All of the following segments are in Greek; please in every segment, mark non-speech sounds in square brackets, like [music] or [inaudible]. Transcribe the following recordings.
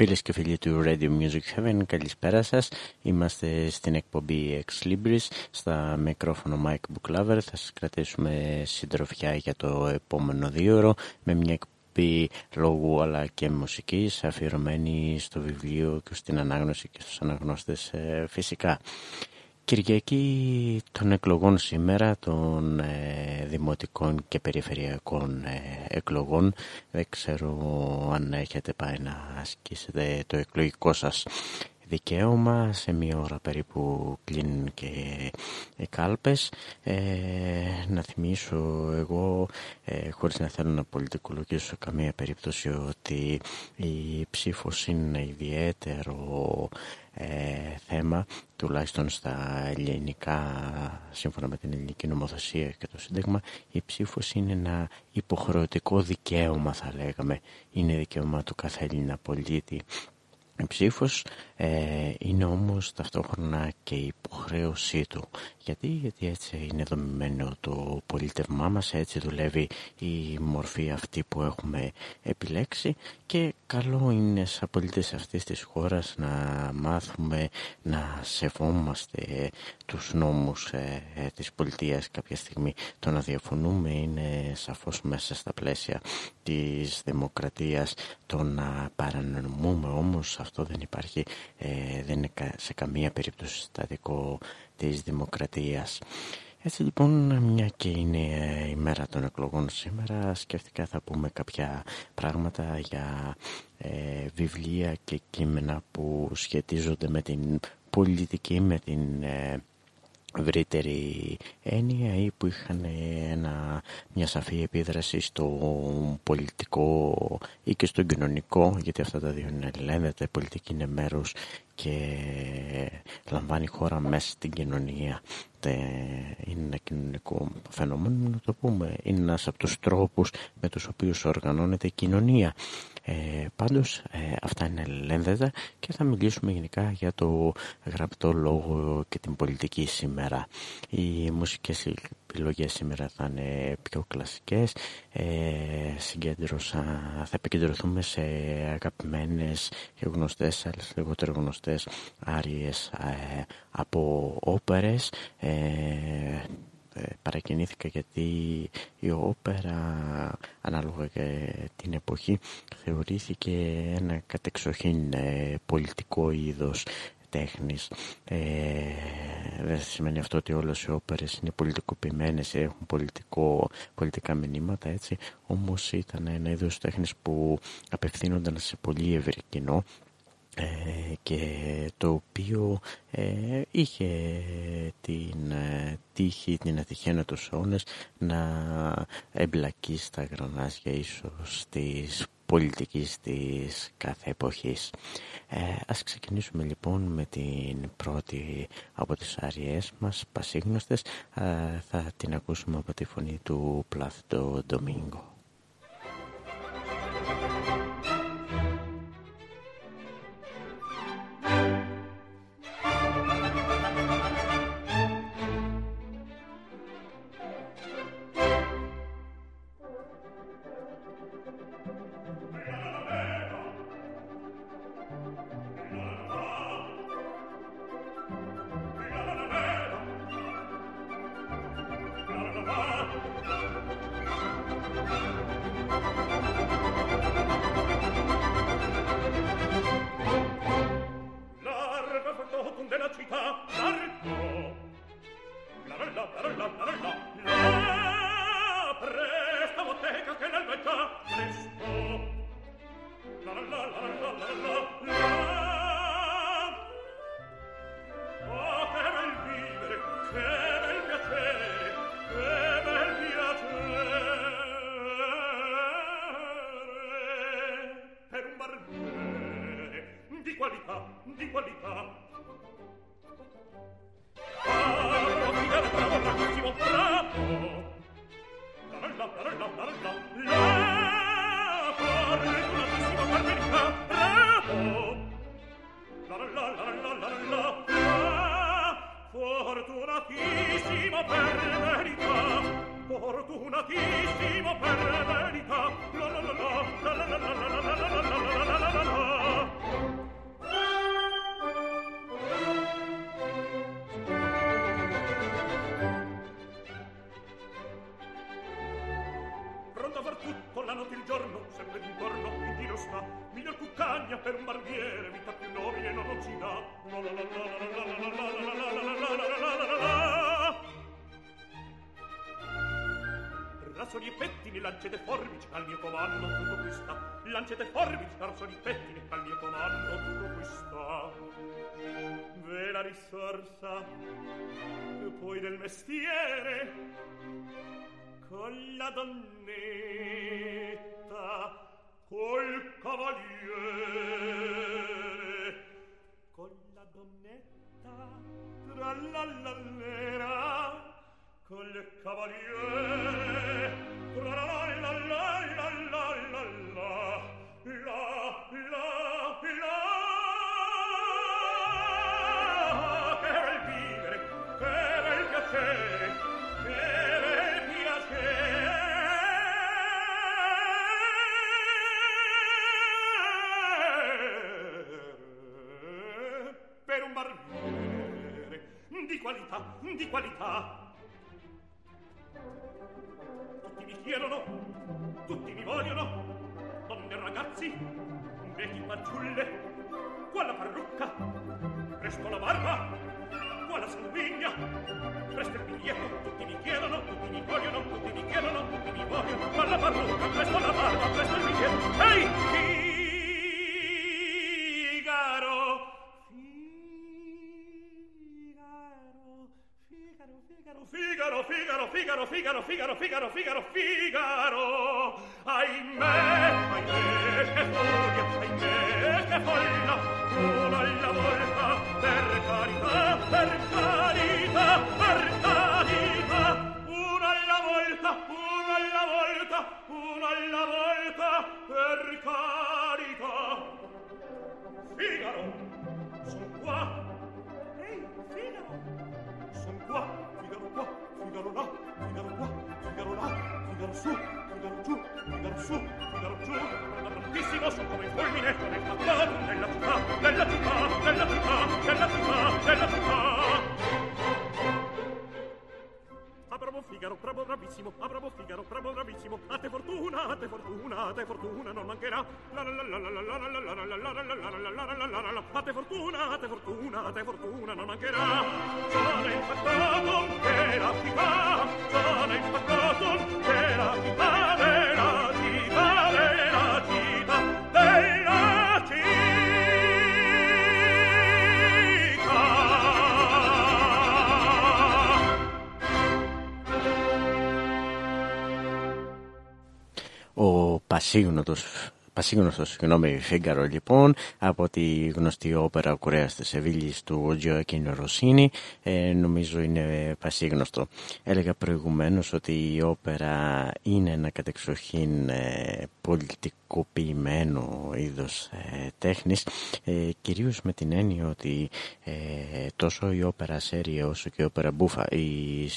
Φίλες και φίλοι του Radio Music Heaven, καλησπέρα σας. Είμαστε στην εκπομπή Ex Libris, στα μικρόφωνο Mike Booklover. Θα σας κρατήσουμε συντροφιά για το επόμενο δύο ώρο με μια εκπομπή λόγου αλλά και μουσικής αφιερωμένη στο βιβλίο και στην ανάγνωση και στους αναγνώστες ε, φυσικά. Κυριακή των εκλογών σήμερα, των ε, δημοτικών και περιφερειακών ε, εκλογών. Δεν ξέρω αν έχετε πάει να ασκήσετε το εκλογικό σας δικαίωμα. Σε μία ώρα περίπου κλείνουν και οι κάλπες. Ε, να θυμίσω εγώ, ε, χωρίς να θέλω να πολιτικολογήσω σε καμία περίπτωση, ότι η ψήφος είναι ιδιαίτερο ε, θέμα, τουλάχιστον στα ελληνικά, σύμφωνα με την ελληνική νομοθεσία και το Σύνταγμα, η ψήφος είναι ένα υποχρεωτικό δικαίωμα θα λέγαμε. Είναι δικαίωμα του κάθε Έλληνα πολίτη ψήφος ε, είναι όμως ταυτόχρονα και η υποχρέωσή του. Γιατί, γιατί έτσι είναι δομημένο το πολίτευμά μας, έτσι δουλεύει η μορφή αυτή που έχουμε επιλέξει και καλό είναι σαν πολίτες αυτής της χώρας να μάθουμε να σεβόμαστε τους νόμους ε, ε, της πολιτείας κάποια στιγμή. Το να διαφωνούμε είναι σαφώς μέσα στα πλαίσια της δημοκρατίας. Το να παρανομούμε όμως αυτό δεν υπάρχει, ε, δεν είναι σε καμία περίπτωση στατικό της δημοκρατίας. Έτσι λοιπόν, μια και είναι η μέρα των εκλογών σήμερα, σκέφτηκα θα πούμε κάποια πράγματα για ε, βιβλία και κείμενα που σχετίζονται με την πολιτική, με την ε, ευρύτερη έννοια ή που είχαν ένα, μια σαφή επίδραση στο πολιτικό ή και στο κοινωνικό γιατί αυτά τα δύο είναι ελέγχεται, η πολιτική είναι μέρος και λαμβάνει χώρα μέσα στην κοινωνία. Είναι ένα κοινωνικό φαινόμενο να το πούμε είναι ένας από τους τρόπους με τους οποίους οργανώνεται η κοινωνία ε, πάντως ε, αυτά είναι ελένδετα και θα μιλήσουμε γενικά για το γραπτό λόγο και την πολιτική σήμερα. Οι μουσικές επιλογές σήμερα θα είναι πιο κλασικές. Ε, συγκέντρωσα, θα επικεντρωθούμε σε αγαπημένες και γνωστές, άλλες λιγότερο γνωστές άριες ε, από όπερες. Ε, ε, παρακινήθηκα γιατί η όπερα ανάλογα και την εποχή θεωρήθηκε ένα κατεξοχήν ε, πολιτικό είδος τέχνης. Ε, δεν σημαίνει αυτό ότι όλες οι όπερες είναι πολιτικοποιημένες, έχουν πολιτικό, πολιτικά μηνύματα, έτσι. Όμως ήταν ένα είδος τέχνης που απευθύνονταν σε πολύ ευρύ κοινό ε, και το οποίο ε, είχε την ε, τύχη, την ατυχία τους αιώνες να εμπλακεί στα γρανάζια ίσως της πολιτικής της κάθε εποχής. Ε, ας ξεκινήσουμε λοιπόν με την πρώτη από τις άριές μας, πασίγνωστες. θα την ακούσουμε από τη φωνή του Πλάθτο Ντομίνγκο. qualità. Tutti mi chiedono, tutti mi vogliono, donne e ragazzi, vecchi fanciulle, qua la parrucca, presto la barba, qua la sanguigna, presto il biglietto, tutti mi chiedono, tutti mi vogliono, tutti mi chiedono, tutti mi vogliono, qua la parrucca, presto Figaro, Figaro, Figaro, Figaro, Figaro. Ahimè, ahimè, che furia, ahimè, che folla. Una alla volta, per carità, per carità, per carità. Una alla volta, una alla volta, una alla volta, per carità. Figaro, son qua. Ehi, hey, Figaro, son qua fugaro là, fugaro qua, fugaro là, fugaro su, fugaro giù, fugaro su, fugaro giù, grandissimo so come il fulmine, nel campano, nella città, nella città, nella città, nella città, nella città, bravo Figaro, bravo bravissimo, a bravo Figaro, bravo bravissimo. A te fortuna, a te fortuna, a te fortuna non mancherà. La la la la la la la la la la la la la la la la la la A te fortuna, a te fortuna, a te fortuna non mancherà. Sono infettato che la città, sono infettato che la città Ο πασίγνωτος Πασίγνωστο, συγγνώμη, Φίγκαρο λοιπόν, από τη γνωστή όπερα Κουρέα της Σεβίλης του Τζοακίνο Ρωσίνη, ε, νομίζω είναι πασίγνωστο. Έλεγα προηγουμένως ότι η όπερα είναι ένα κατεξοχήν ε, πολιτικοποιημένο είδος ε, τέχνης, ε, κυρίως με την έννοια ότι ε, τόσο η όπερα σέρια όσο και η όπερα μπούφα, η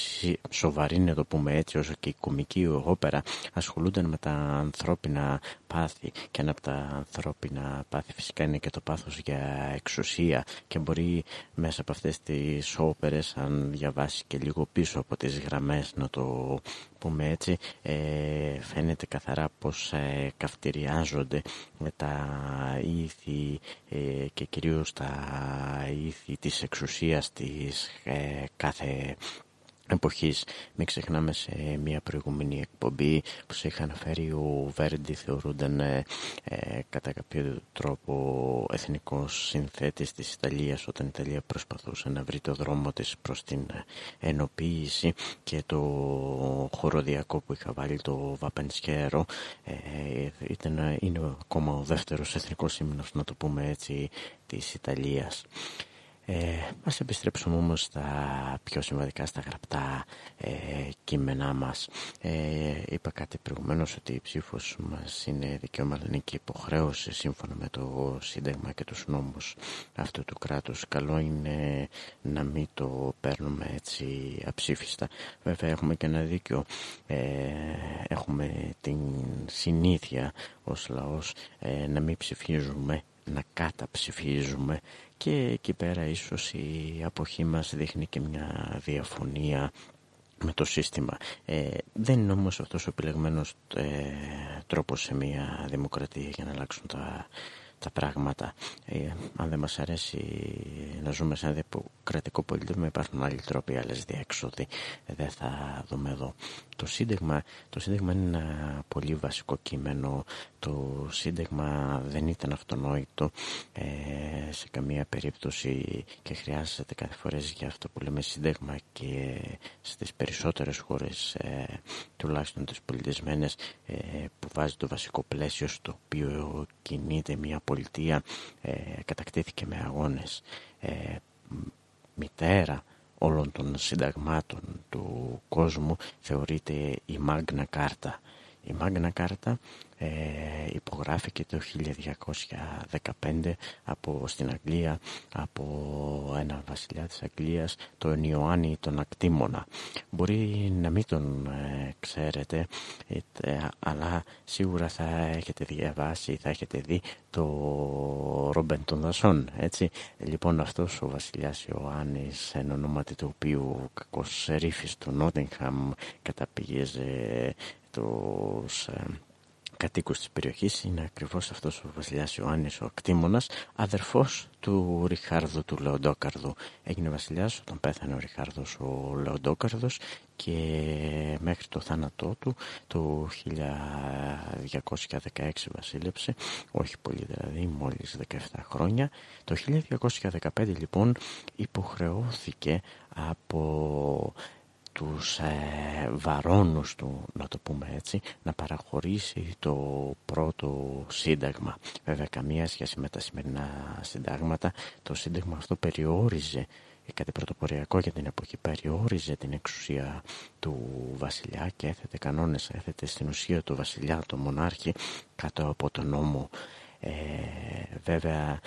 σοβαρή να το πούμε έτσι, όσο και η κομική όπερα ασχολούνται με τα ανθρώπινα πάθη και ένα από τα ανθρώπινα πάθη φυσικά είναι και το πάθος για εξουσία και μπορεί μέσα από αυτές τις όπερες αν διαβάσει και λίγο πίσω από τις γραμμές να το πούμε έτσι ε, φαίνεται καθαρά πως ε, καυτηριάζονται με τα ήθη ε, και κυρίως τα ήθη της εξουσίας της ε, κάθε εποχής. Μην ξεχνάμε σε μια προηγούμενη εκπομπή που σε είχα αναφέρει ο Βέρντι θεωρούνταν ε, ε, κατά κάποιο τρόπο εθνικός συνθέτης της Ιταλίας όταν η Ιταλία προσπαθούσε να βρει το δρόμο της προς την ενοποίηση και το χοροδιακό που είχα βάλει το Βαπενσκέρο ε, ήταν, είναι ακόμα ο δεύτερος εθνικός ύμνος να το πούμε έτσι της Ιταλίας. Ε, ας επιστρέψουμε όμως στα πιο σημαντικά, στα γραπτά ε, κείμενά μας. Ε, είπα κάτι προηγουμένως ότι η ψήφος μας είναι δικαίωμα και υποχρέωση σύμφωνα με το Σύνταγμα και τους νόμους αυτού του κράτους. Καλό είναι να μην το παίρνουμε έτσι αψήφιστα. Βέβαια έχουμε και ένα δίκιο. Ε, έχουμε την συνήθεια ως λαός ε, να μην ψηφίζουμε να καταψηφίζουμε και εκεί πέρα ίσως η αποχή μας δείχνει και μια διαφωνία με το σύστημα. Ε, δεν είναι όμως αυτός ο επιλεγμένος ε, τρόπος σε μια δημοκρατία για να αλλάξουν τα, τα πράγματα. Ε, αν δεν μας αρέσει να ζούμε σε ένα δημοκρατικό πολιτισμό υπάρχουν άλλοι τρόποι, άλλες διέξοδοι. Δεν θα δούμε εδώ. Το Σύνταγμα, το Σύνταγμα είναι ένα πολύ βασικό κείμενο. Το Σύνταγμα δεν ήταν αυτονόητο ε, σε καμία περίπτωση και χρειάζεται κάθε φορές για αυτό που λέμε Σύνταγμα και στις περισσότερες χώρες ε, τουλάχιστον τις πολιτισμένες ε, που βάζει το βασικό πλαίσιο στο οποίο κινείται μια πολιτεία ε, κατακτήθηκε με αγώνες ε, μητέρα όλων των συνταγμάτων του κόσμου θεωρείται η Μάγνα Κάρτα. Η Μάγνα Κάρτα ε, υπογράφηκε το 1215 από, στην Αγγλία από ένα βασιλιά της Αγγλίας τον Ιωάννη τον Ακτήμονα μπορεί να μην τον ε, ξέρετε αλλά σίγουρα θα έχετε διαβάσει θα έχετε δει το Ρόμπεν των Δασών έτσι. Λοιπόν αυτός ο βασιλιάς Ιωάννης εν ονόματι του οποίου κακός ρήφης του Νότιγχαμ καταπηγέζε τους ε, κατοίκους της περιοχής είναι ακριβώς αυτός ο βασιλιάς Ιωάννης ο ακτήμονας αδερφός του Ριχάρδου του Λεοντόκαρδου. Έγινε βασιλιάς όταν πέθανε ο Ριχάρδος ο Λεοντόκαρδος και μέχρι το θάνατό του το 1216 βασίλεψε όχι πολύ δηλαδή μόλις 17 χρόνια. Το 1215 λοιπόν υποχρεώθηκε από τους ε, βαρόνους του, να το πούμε έτσι, να παραχωρήσει το πρώτο σύνταγμα. Βέβαια καμία σχέση με τα σημερινά συντάγματα. Το σύνταγμα αυτό περιόριζε κάτι πρωτοποριακό για την εποχή περιόριζε την εξουσία του βασιλιά και έθετε κανόνες, έθετε στην ουσία του βασιλιά, το μονάρχη κάτω από τον νόμο. Ε, βέβαια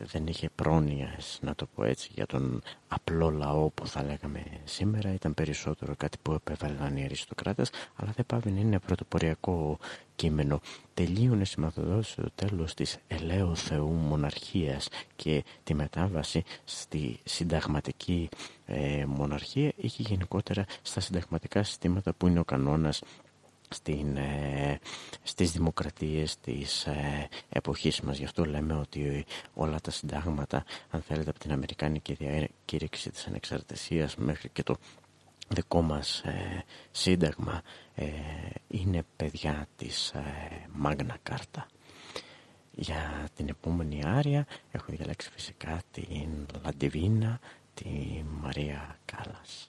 δεν είχε πρόνοιας, να το πω έτσι, για τον απλό λαό που θα λέγαμε σήμερα. Ήταν περισσότερο κάτι που επέβαλαν οι αριστοκράτες, αλλά δεν πάβει να είναι πρωτοποριακό κείμενο. Τελείωνε σηματοδότηση στο τέλος της ελαίου θεού μοναρχίας και τη μετάβαση στη συνταγματική ε, μοναρχία είχε γενικότερα στα συνταγματικά συστήματα που είναι ο κανόνας στην, ε, στις δημοκρατίες της ε, εποχής μας. Γι' αυτό λέμε ότι όλα τα συντάγματα, αν θέλετε από την Αμερικάνικη διακήρυξη της ανεξαρτησίας μέχρι και το δικό μας ε, σύνταγμα ε, είναι παιδιά της Μάγνα Κάρτα. Για την επόμενη άρια έχω διαλέξει φυσικά την Λαντιβίνα, τη Μαρία Κάλλας.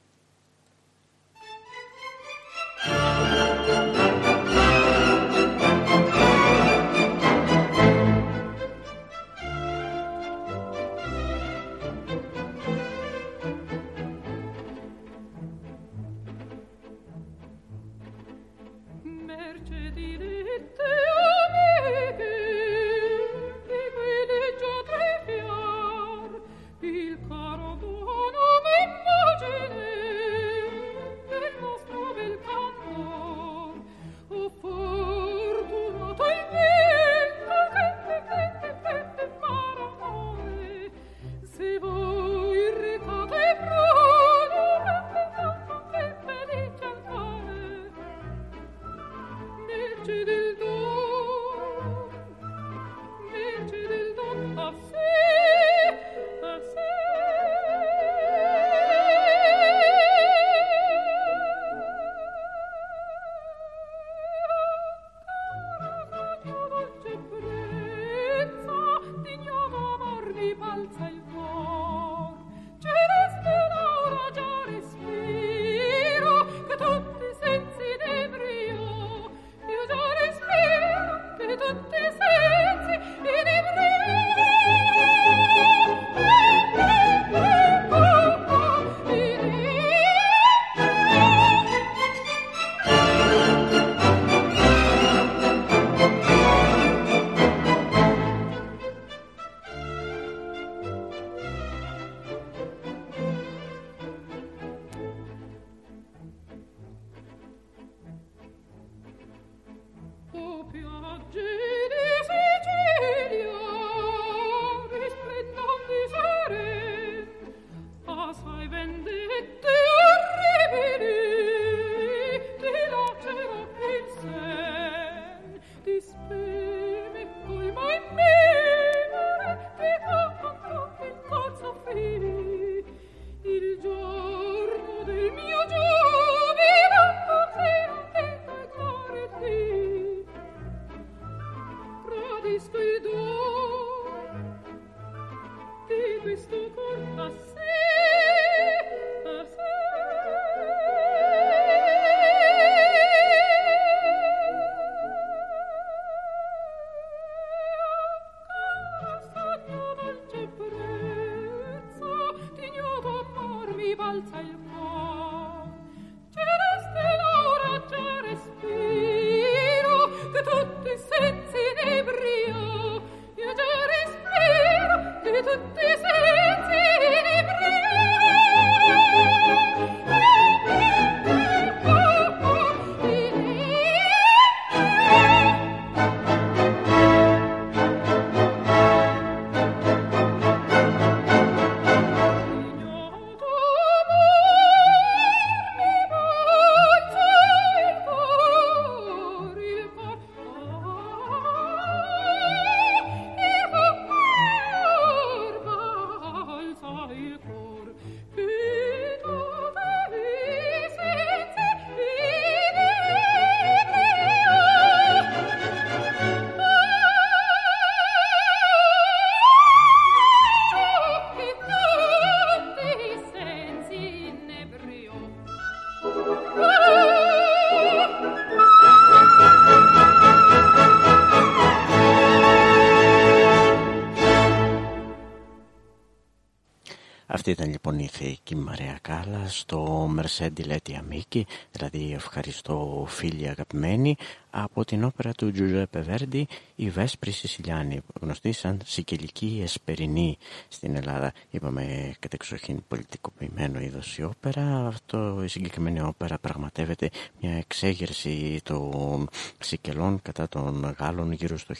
Στο Μερσέντι Λέτη Αμίκη, δηλαδή ευχαριστώ φίλοι αγαπημένοι, από την όπερα του Τζουζέπε Βέρντι, η Βέσπρη Σισιλιάνη, γνωστή σαν Σικελική Εσπερινή στην Ελλάδα. Είπαμε κατεξοχήν πολιτικοποιημένο είδος η όπερα. Αυτό η συγκεκριμένη όπερα πραγματεύεται μια εξέγερση των Σικελών κατά των Γάλλων γύρω στο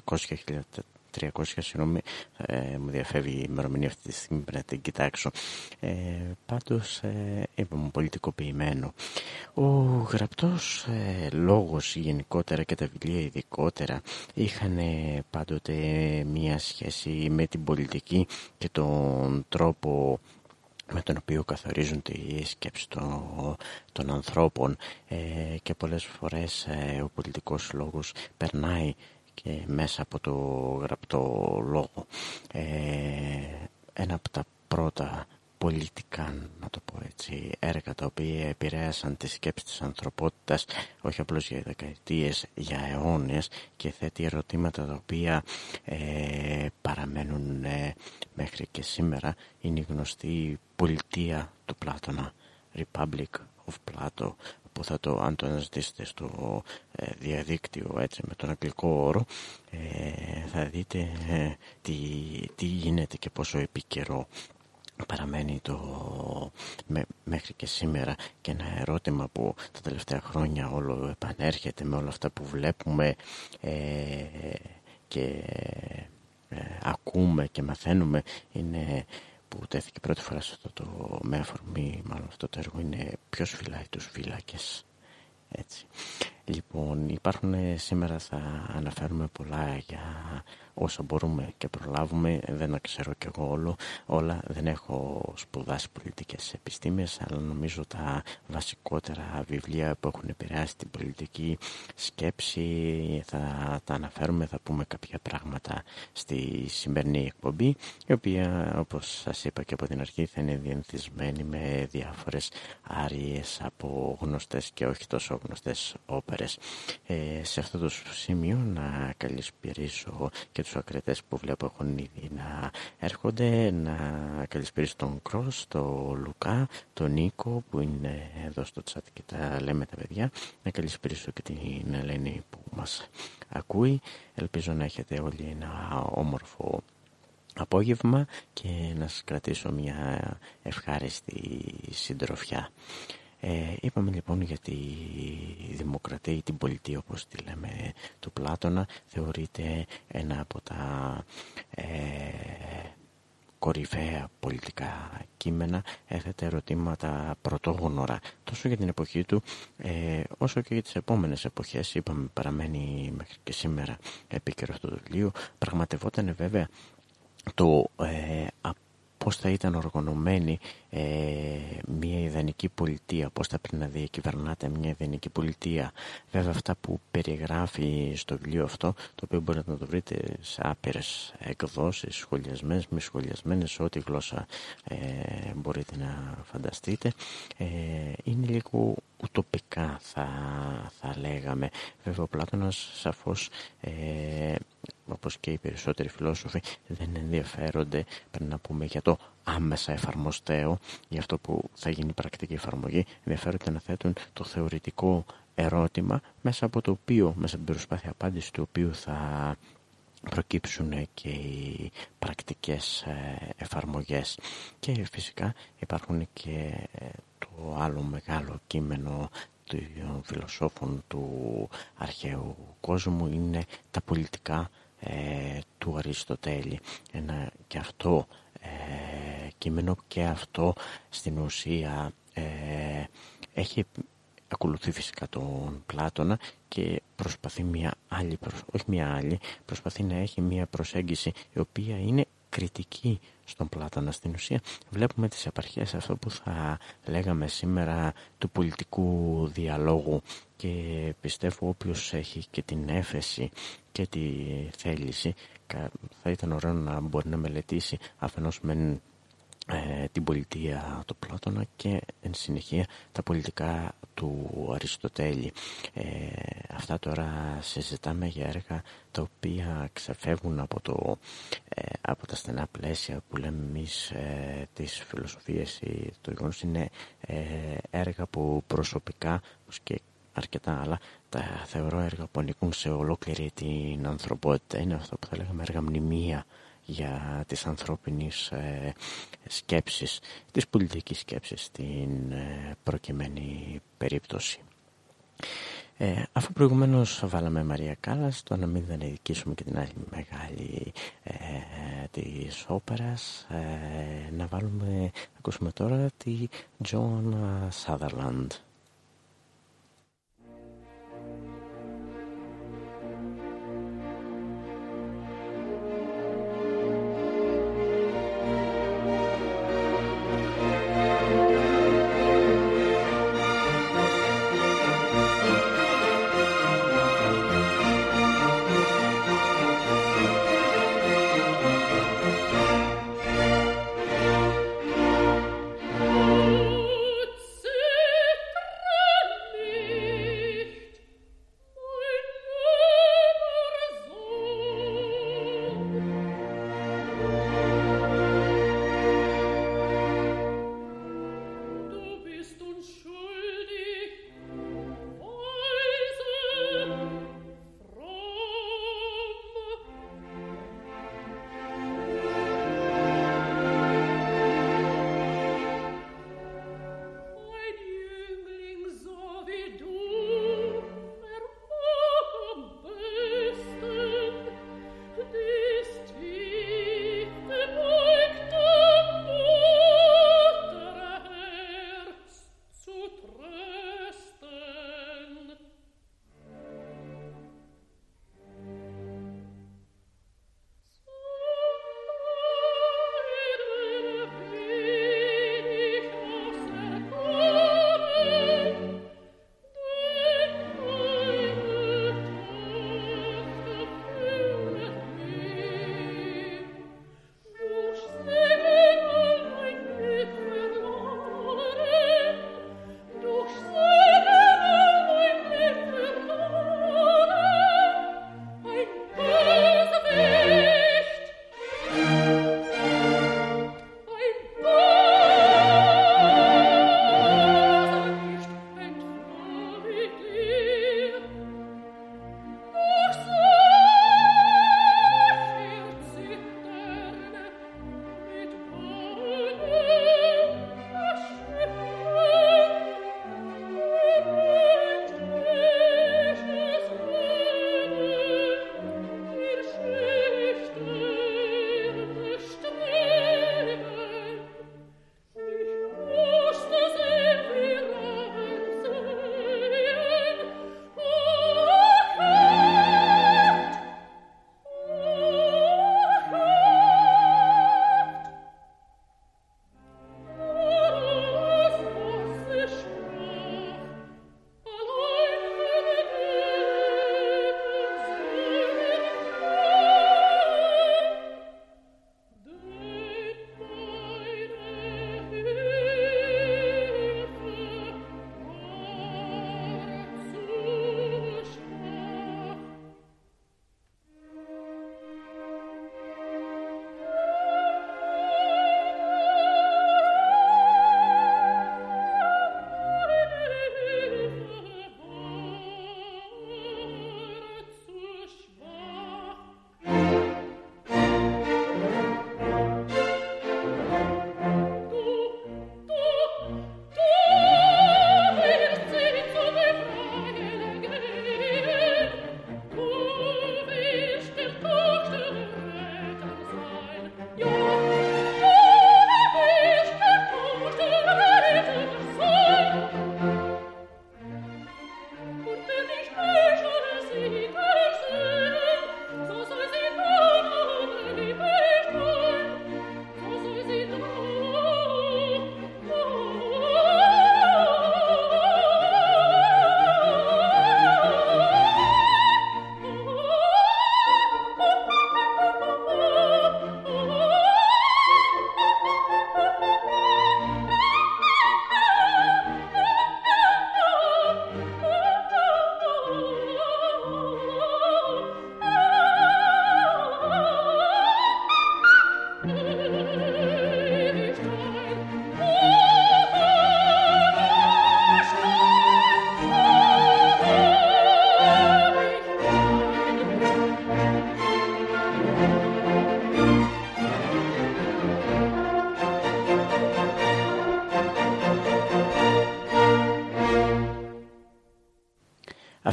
1200 300, συγγνώμη, ε, μου διαφεύγει η ημερομηνία αυτή τη στιγμή, πρέπει να την κοιτάξω. Ε, πάντως, ε, είπαμε, πολιτικοποιημένο. Ο γραπτός ε, λόγος γενικότερα και τα βιβλία ειδικότερα είχαν πάντοτε μία σχέση με την πολιτική και τον τρόπο με τον οποίο καθορίζουν τη σκέψη των, ανθρώπων ε, και πολλές φορές ε, ο πολιτικός λόγος περνάει και μέσα από το γραπτό λόγο. Ε, ένα από τα πρώτα πολιτικά, να το πω έτσι, έργα τα οποία επηρέασαν τη σκέψη της ανθρωπότητας όχι απλώς για δεκαετίες, για αιώνες και θέτει ερωτήματα τα οποία ε, παραμένουν ε, μέχρι και σήμερα είναι η γνωστή πολιτεία του Πλάτωνα Republic of Plato που θα το, αν το αναζητήσετε στο ε, διαδίκτυο έτσι με τον αγγλικό όρο ε, θα δείτε ε, τι, τι γίνεται και πόσο επίκαιρο παραμένει το μέχρι και σήμερα. Και ένα ερώτημα που τα τελευταία χρόνια όλο επανέρχεται με όλα αυτά που βλέπουμε και ακούμε και μαθαίνουμε είναι που τέθηκε πρώτη φορά σε αυτό το, με αφορμή μάλλον αυτό το έργο είναι ποιος φυλάει τους φύλακες έτσι. Λοιπόν, υπάρχουν σήμερα θα αναφέρουμε πολλά για όσα μπορούμε και προλάβουμε. Δεν ξέρω κι εγώ όλο, όλα. Δεν έχω σπουδάσει πολιτικές επιστήμες, αλλά νομίζω τα βασικότερα βιβλία που έχουν επηρεάσει την πολιτική σκέψη θα τα αναφέρουμε, θα πούμε κάποια πράγματα στη σημερινή εκπομπή, η οποία όπως σας είπα και από την αρχή θα είναι διενθισμένη με διάφορες άριες από γνωστές και όχι τόσο γνωστές όπερες. Ε, σε αυτό το σημείο να καλησπηρίσω και τους ακριτές που βλέπω έχουν ήδη να έρχονται να καλησπέρισω τον Κρός, τον Λουκά, τον Νίκο που είναι εδώ στο τσάτ και τα λέμε τα παιδιά να καλησπέρισω και την Ελένη που μας ακούει ελπίζω να έχετε όλοι ένα όμορφο απόγευμα και να σας κρατήσω μια ευχάριστη συντροφιά. Ε, είπαμε λοιπόν για τη δημοκρατία ή την πολιτεία όπως τη λέμε του Πλάτωνα θεωρείται ένα από τα ε, κορυφαία πολιτικά κείμενα. Έθετε ερωτήματα πρωτόγνωρα τόσο για την εποχή του ε, όσο και για τις επόμενες εποχές. Είπαμε παραμένει μέχρι και σήμερα επίκαιρο αυτό το βιβλίο. Πραγματευόταν βέβαια το ε, πώς θα ήταν οργανωμένη ε, μια ιδανική πολιτεία, πώς θα πρέπει να διακυβερνάται μια ιδανική πολιτεία. Βέβαια αυτά που περιγράφει στο βιβλίο αυτό, το οποίο μπορείτε να το βρείτε σε άπειρες εκδόσεις, σχολιασμένες, μη σχολιασμένες, ό,τι γλώσσα ε, μπορείτε να φανταστείτε, ε, είναι λίγο ουτοπικά θα, θα λέγαμε. Βέβαια ο Πλάτωνας σαφώς ε, όπως και οι περισσότεροι φιλόσοφοι δεν ενδιαφέρονται πριν να πούμε για το άμεσα εφαρμοστέο για αυτό που θα γίνει πρακτική εφαρμογή. Ενδιαφέρονται να θέτουν το θεωρητικό ερώτημα μέσα από το οποίο, μέσα από την προσπάθεια απάντησης του οποίου θα προκύψουν και οι πρακτικές ε, εφαρμογές. Και φυσικά υπάρχουν και το άλλο μεγάλο κείμενο των φιλοσόφων του αρχαίου κόσμου είναι τα πολιτικά ε, του Αριστοτέλη. Ένα και αυτό ε, κείμενο και αυτό στην ουσία ε, έχει ακολουθεί φυσικά τον Πλάτωνα και προσπαθεί μια άλλη, όχι μια άλλη, προσπαθεί να έχει μια προσέγγιση η οποία είναι κριτική στον Πλάτωνα στην ουσία. Βλέπουμε τις επαρχίες αυτό που θα λέγαμε σήμερα του πολιτικού διαλόγου και πιστεύω όποιος έχει και την έφεση και τη θέληση θα ήταν ωραίο να μπορεί να μελετήσει αφενός με ε, την πολιτεία του Πλάτωνα και εν συνεχεία τα πολιτικά του Αριστοτέλη. Ε, αυτά τώρα συζητάμε για έργα τα οποία ξεφεύγουν από, το, ε, από τα στενά πλαίσια που λέμε εμείς ε, της φιλοσοφίας ή το γεγονός. Είναι έργα που προσωπικά και αρκετά άλλα τα θεωρώ έργα που ανήκουν σε ολόκληρη την ανθρωπότητα. Είναι αυτό που θα λέγαμε έργα μνημεία για τις ανθρώπινες ε, σκέψεις, της πολιτικής σκέψης στην ε, προκειμένη περίπτωση. Ε, αφού προηγουμένως βάλαμε Μαρία Κάλλας, το να μην δεν ειδικήσουμε και την άλλη μεγάλη ε, της όπερας, ε, να βάλουμε, να ακούσουμε τώρα τη John Sutherland.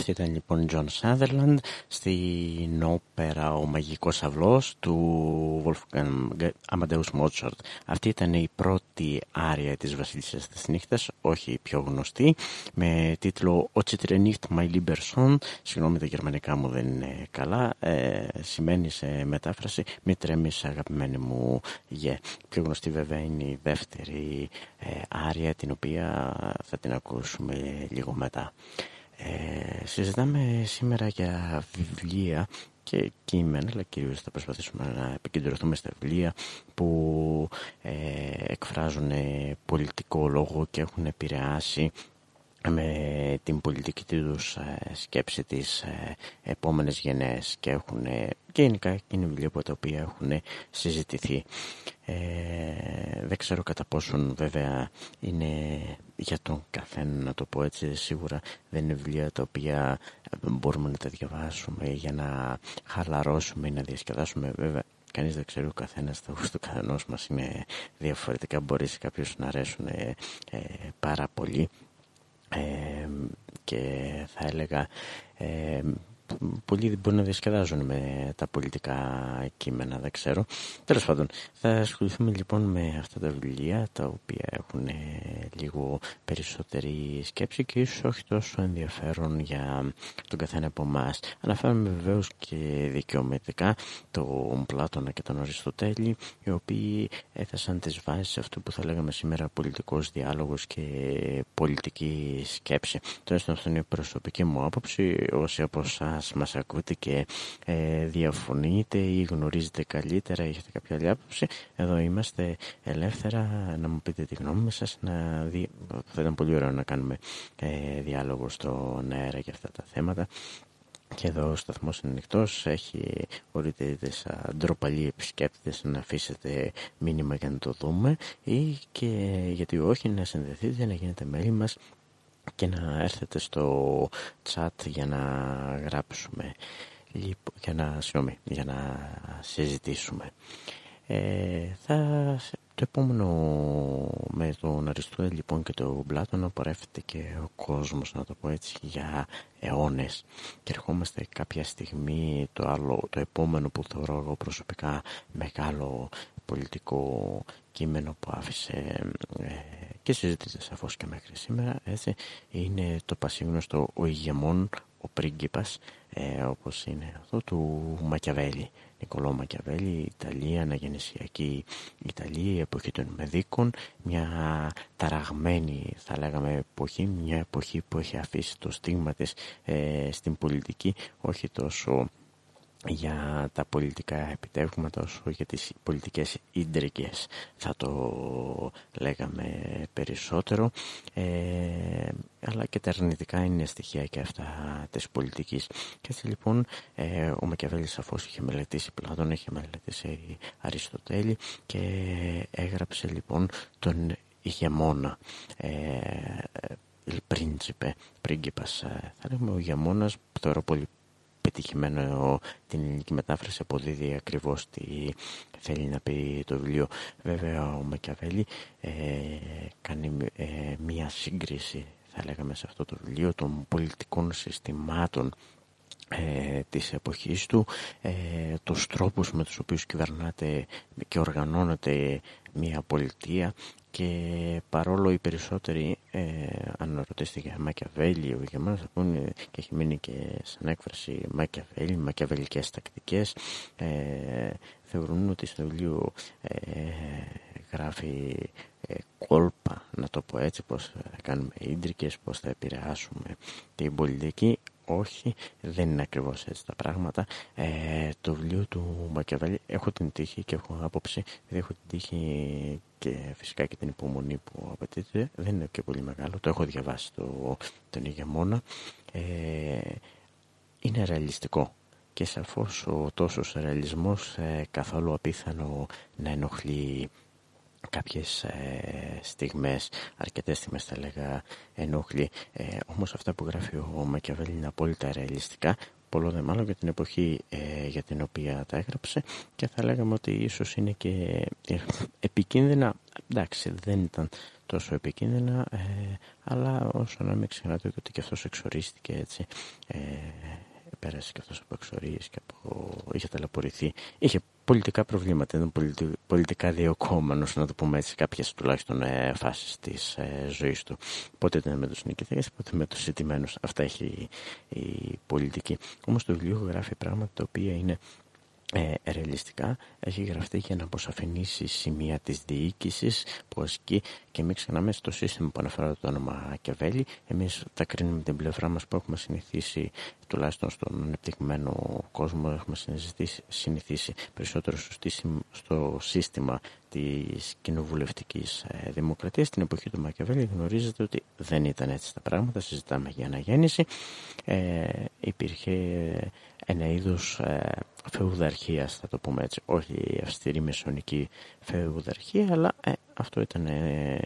Αυτή ήταν λοιπόν John Sutherland στην όπερα «Ο Μαγικός Αυλός» του Wolfgang Amadeus Mozart. Αυτή ήταν η πρώτη άρια της Βασίλισσας της Νύχτας, όχι η πιο γνωστή, με τίτλο «Ο Citrenicht My Lieber Son». Συγγνώμη, τα γερμανικά μου δεν είναι καλά. Ε, σημαίνει σε μετάφραση «Μη τρέμεις αγαπημένη μου γε». Πιο γνωστή βέβαια είναι η δεύτερη ε, άρια, την οποία θα την ακούσουμε λίγο μετά. Ε, συζητάμε σήμερα για βιβλία και κείμενα, αλλά κυρίως θα προσπαθήσουμε να επικεντρωθούμε στα βιβλία που ε, εκφράζουν πολιτικό λόγο και έχουν επηρεάσει με την πολιτική τους ε, σκέψη της ε, επόμενες γενναίες και έχουν και γενικά είναι βιβλία από τα οποία έχουν συζητηθεί. Ε, δεν ξέρω κατά πόσον βέβαια είναι για τον καθένα να το πω έτσι σίγουρα δεν είναι βιβλία τα οποία μπορούμε να τα διαβάσουμε για να χαλαρώσουμε ή να διασκεδάσουμε. Βέβαια κανείς δεν ξέρει ο καθένας τα γούστα του καθενός μας είναι διαφορετικά. Μπορεί σε κάποιους να αρέσουν ε, πάρα πολύ και θα έλεγα ε, πολλοί μπορεί να διασκεδάζουν με τα πολιτικά κείμενα, δεν ξέρω. Τέλος πάντων, θα ασχοληθούμε λοιπόν με αυτά τα βιβλία τα οποία έχουν ε, λίγο περισσότερη σκέψη και ίσως όχι τόσο ενδιαφέρον για τον καθένα από εμάς. Αναφέρομαι βεβαίως και δικαιωματικά τον Πλάτωνα και τον Αριστοτέλη, οι οποίοι έθεσαν τις βάσεις αυτού που θα λέγαμε σήμερα πολιτικός διάλογος και πολιτική σκέψη. Τώρα, αυτό είναι η προσωπική μου άποψη. Όσοι από εσά μας ακούτε και ε, διαφωνείτε ή γνωρίζετε καλύτερα ή έχετε κάποια άλλη άποψη, εδώ είμαστε ελεύθερα να μου πείτε τη γνώμη σας. Να δει... Θα ήταν πολύ ωραίο να κάνουμε ε, διάλογο στον αέρα για αυτά τα θέματα. Και εδώ ο σταθμός είναι ανοιχτός. Έχει, μπορείτε είτε σαν ντροπαλοί επισκέπτες να αφήσετε μήνυμα για να το δούμε, ή και γιατί όχι να συνδεθείτε, να γίνετε μέλη μας και να έρθετε στο chat για να γράψουμε για να, συγνώμη, για να συζητήσουμε. Ε, θα, το επόμενο με τον Αριστούδη λοιπόν και τον Πλάτωνα πορεύεται και ο κόσμος να το πω έτσι για αιώνες και ερχόμαστε κάποια στιγμή το, άλλο, το επόμενο που θεωρώ εγώ προσωπικά μεγάλο πολιτικό κείμενο που άφησε ε, και συζητείται σαφώς και μέχρι σήμερα έτσι, είναι το πασίγνωστο ο ηγεμόν, ο πρίγκιπας ε, όπως είναι αυτό του Μακιαβέλη Νικολό Μακιαβέλη, Ιταλία, αναγεννησιακή Ιταλία, η εποχή των Μεδίκων, μια ταραγμένη θα λέγαμε εποχή, μια εποχή που έχει αφήσει το στίγμα της ε, στην πολιτική, όχι τόσο για τα πολιτικά επιτεύγματα όσο για τις πολιτικές ίντρικες θα το λέγαμε περισσότερο. Ε, αλλά και τα αρνητικά είναι στοιχεία και αυτά της πολιτικής. Και έτσι λοιπόν ε, ο Μακιαβέλης σαφώς είχε μελετήσει Πλάτων, είχε μελετήσει Αριστοτέλη και έγραψε λοιπόν τον ηγεμόνα. Ε, πρίντσιπε, πρίγκιπας θα λέγουμε ο ηγεμόνας που θεωρώ πολύ πετυχημένο την ελληνική μετάφραση αποδίδει ακριβώς τι θέλει να πει το βιβλίο. Βέβαια ο Μακιαβέλη ε, κάνει ε, μία σύγκριση θα λέγαμε σε αυτό το βιβλίο των πολιτικών συστημάτων ε, της εποχής του ε, τους τρόπους με τους οποίους κυβερνάται και οργανώνεται μια πολιτεία και παρόλο οι περισσότεροι ε, αν ρωτήσετε για Μακιαβέλη ο Γερμανός θα πούνε και έχει μείνει και σαν έκφραση Μακιαβέλη, Μακιαβελικές τακτικές ε, θεωρούν ότι στο βιβλίο ε, γράφει ε, κόλπα να το πω έτσι πως θα κάνουμε ίντρικες, πως θα επηρεάσουμε την πολιτική όχι, δεν είναι ακριβώς έτσι τα πράγματα. Ε, το βιβλίο του Μακιαβέλη έχω την τύχη και έχω άποψη, έχω την τύχη και φυσικά και την υπομονή που απαιτείται. Δεν είναι και πολύ μεγάλο, το έχω διαβάσει το, τον ηγεμόνα. Ε, είναι ρεαλιστικό και σαφώς ο τόσος ρεαλισμός ε, καθόλου απίθανο να ενοχλεί κάποιες ε, στιγμές, αρκετές στιγμές θα λέγα ενόχλη. Ε, όμως αυτά που γράφει ο Μακιαβέλη είναι απόλυτα ρεαλιστικά, πολλό δε μάλλον για την εποχή ε, για την οποία τα έγραψε και θα λέγαμε ότι ίσως είναι και ε, επικίνδυνα εντάξει δεν ήταν τόσο επικίνδυνα ε, αλλά όσο να μην ξεχνάτε ότι και αυτός εξορίστηκε έτσι ε, πέρασε και αυτός από εξορίες και από... είχε ταλαιπωρηθεί είχε πολιτικά προβλήματα. Ήταν πολιτικά διοκόμενος να το πούμε έτσι κάποιες τουλάχιστον ε, φάσεις της ε, ζωής του. Πότε ήταν με τους νικητές πότε με τους ζητημένους. Αυτά έχει η πολιτική. Όμως το βιβλίο γράφει πράγματα τα οποία είναι ε, ρεαλιστικά έχει γραφτεί για να αποσαφηνίσει σημεία της διοίκησης που ασκεί και μην ξεχνάμε στο σύστημα που αναφέρω το όνομα Κεβέλη εμείς τα κρίνουμε την πλευρά μας που έχουμε συνηθίσει τουλάχιστον στον ανεπτυγμένο κόσμο έχουμε συνηθίσει περισσότερο στο σύστημα της κοινοβουλευτικής ε, δημοκρατίας. Στην εποχή του Μακεβέλη γνωρίζετε ότι δεν ήταν έτσι τα πράγματα. Συζητάμε για αναγέννηση. Ε, υπήρχε ένα είδος ε, φεουδαρχίας θα το πούμε έτσι. Όχι αυστηρή μεσονική φεουδαρχία αλλά ε, αυτό ήταν, ε,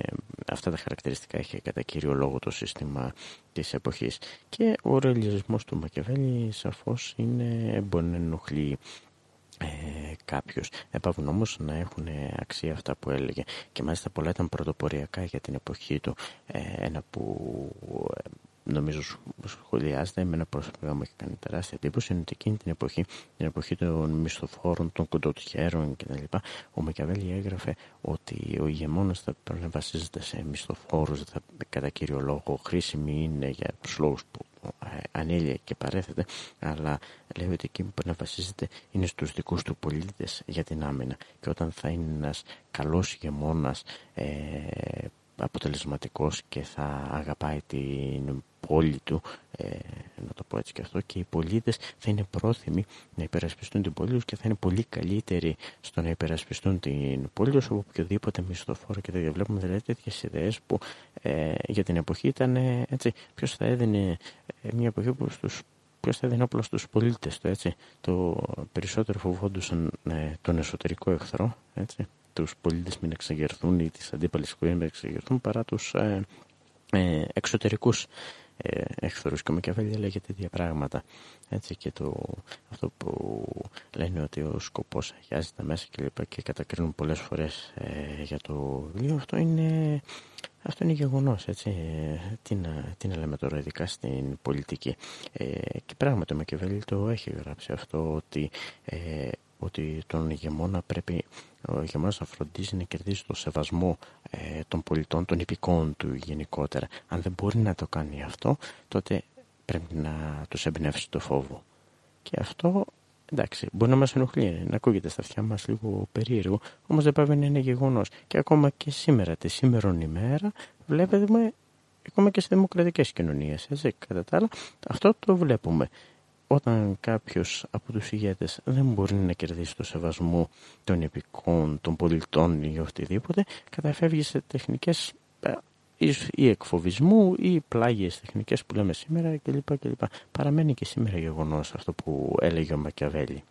αυτά τα χαρακτηριστικά είχε κατά κύριο λόγο το σύστημα της εποχής. Και ο ρεαλισμός του Μακεβέλη σαφώς είναι, μπορεί να ενοχλεί ε, κάποιους έπαβουν όμως να έχουν αξία αυτά που έλεγε και μάλιστα πολλά ήταν πρωτοποριακά για την εποχή του ε, ένα που νομίζω σχολιάζεται με ένα πρόσωπο μου έχει κάνει τεράστια εντύπωση είναι ότι εκείνη την εποχή, την εποχή των μισθοφόρων, των κοντοτυχέρων κτλ. Ο Μακιαβέλη έγραφε ότι ο ηγεμόνας θα πρέπει να βασίζεται σε μισθοφόρους, κατά κύριο λόγο χρήσιμη είναι για τους λόγους που ε, ανήλυε και παρέθεται, αλλά λέει ότι εκείνη που πρέπει να βασίζεται είναι στους δικούς του πολίτες για την άμυνα. Και όταν θα είναι ένας καλός ηγεμόνας ε, αποτελεσματικός και θα αγαπάει την πόλη του, ε, να το πω έτσι και αυτό, και οι πολίτες θα είναι πρόθυμοι να υπερασπιστούν την πόλη τους και θα είναι πολύ καλύτεροι στο να υπερασπιστούν την πόλη τους από οποιοδήποτε μισθοφόρο και τέτοια. Βλέπουμε δηλαδή τέτοιες ιδέες που ε, για την εποχή ήταν ε, έτσι, ποιος θα έδινε ε, μια εποχή που στους ποιος θα έδινε όπλο στους πολίτες του, έτσι. Το περισσότερο φοβόντουσαν ε, τον εσωτερικό εχθρό, έτσι τους πολίτες μην εξεγερθούν ή τις αντίπαλες οικογένειες μην εξεγερθούν παρά τους ε, ε, εξωτερικούς ε, εχθρούς και ο Μακιαβέλη λέγεται τέτοια πράγματα έτσι και το, αυτό που λένε ότι ο σκοπός αγιάζει τα μέσα και, λοιπά και κατακρίνουν πολλές φορές ε, για το βιβλίο αυτό είναι αυτό είναι γεγονός, έτσι. Τι να, τι να λέμε τώρα, ειδικά στην πολιτική. Ε, και πράγματι ο Μακεβέλη το έχει γράψει αυτό, ότι, ε, ότι τον ηγεμόνα πρέπει ο ηγεμόνας να φροντίζει να κερδίσει το σεβασμό ε, των πολιτών, των υπηκών του γενικότερα. Αν δεν μπορεί να το κάνει αυτό, τότε πρέπει να τους εμπνεύσει το φόβο. Και αυτό, εντάξει, μπορεί να μας ενοχλεί, να ακούγεται στα αυτιά μας λίγο περίεργο, όμως δεν πάει να είναι γεγονός. Και ακόμα και σήμερα, τη σήμερον ημέρα, βλέπουμε ακόμα και σε δημοκρατικές κοινωνίες, έτσι, κατά τα άλλα, αυτό το βλέπουμε όταν κάποιος από τους ηγέτες δεν μπορεί να κερδίσει το σεβασμό των επικών, των πολιτών ή οτιδήποτε, καταφεύγει σε τεχνικές ε, ή εκφοβισμού ή πλάγιες τεχνικές που λέμε σήμερα κλπ. κλπ. Παραμένει και σήμερα γεγονός αυτό που έλεγε ο Μακιαβέλη.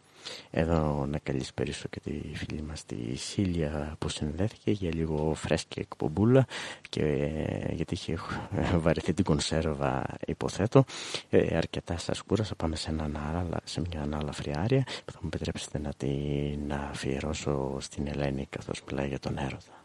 Εδώ να καλησπέρισω και τη φίλη μας τη Σίλια που συνδέθηκε για λίγο φρέσκη εκπομπούλα και γιατί είχε [laughs] βαρεθεί την κονσέρβα υποθέτω ε, αρκετά σας κούρασα πάμε σε, έναν άλλα, σε μια ανάλαφρη άρια που θα μου επιτρέψετε να την αφιερώσω στην Ελένη καθώς μιλάει για τον έρωτα.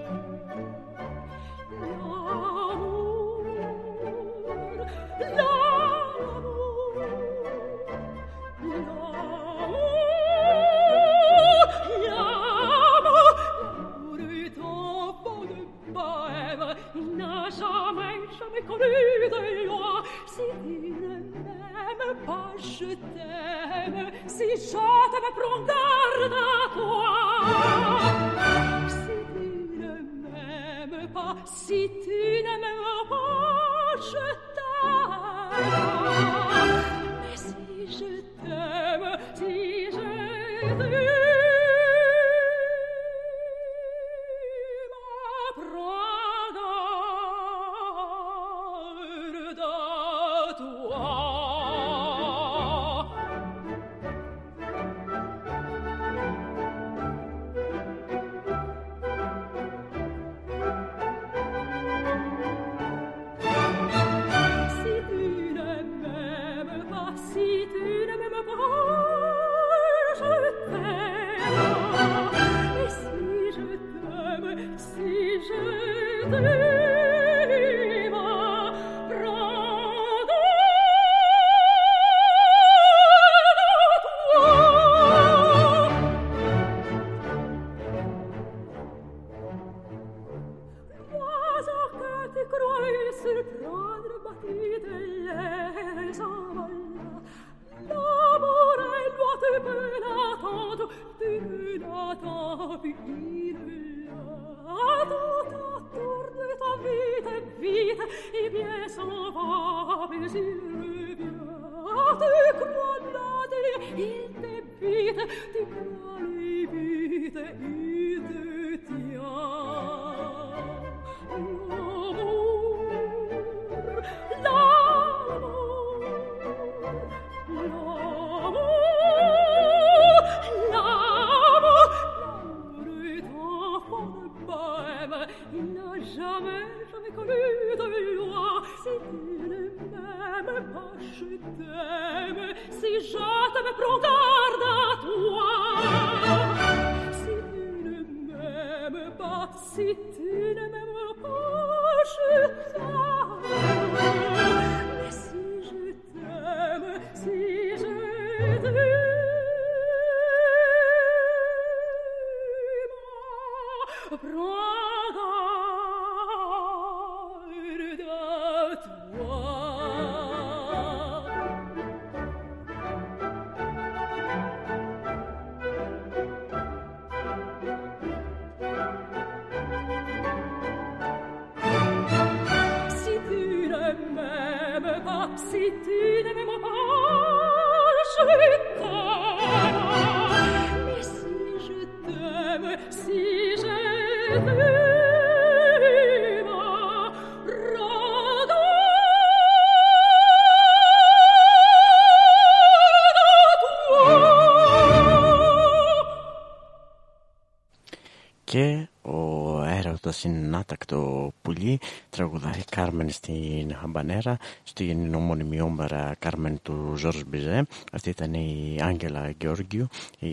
συνάτακτο πουλί τραγουδάει Κάρμεν στην Χαμπανέρα στη γεννηνομόνιμη όμπαρα Κάρμεν του Ζόρς Μπιζέ. Αυτή ήταν η Άγγελα Γεώργιου η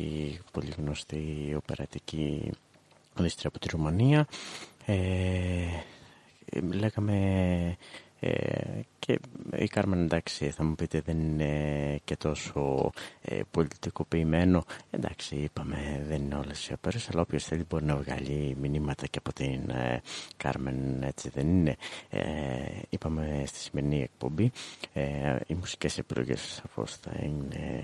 πολύ γνωστή οπερατική οδύστρια από τη Ρουμανία. Ε, λέγαμε ε, και η Κάρμεν εντάξει θα μου πείτε δεν είναι και τόσο ε, πολιτικοποιημένο. Εντάξει είπαμε δεν είναι όλες οι όπερες αλλά όποιος θέλει μπορεί να βγάλει μηνύματα και από την ε, Κάρμεν έτσι δεν είναι. Ε, είπαμε στη σημερινή εκπομπή ε, οι μουσικές επιλογές σαφώς θα είναι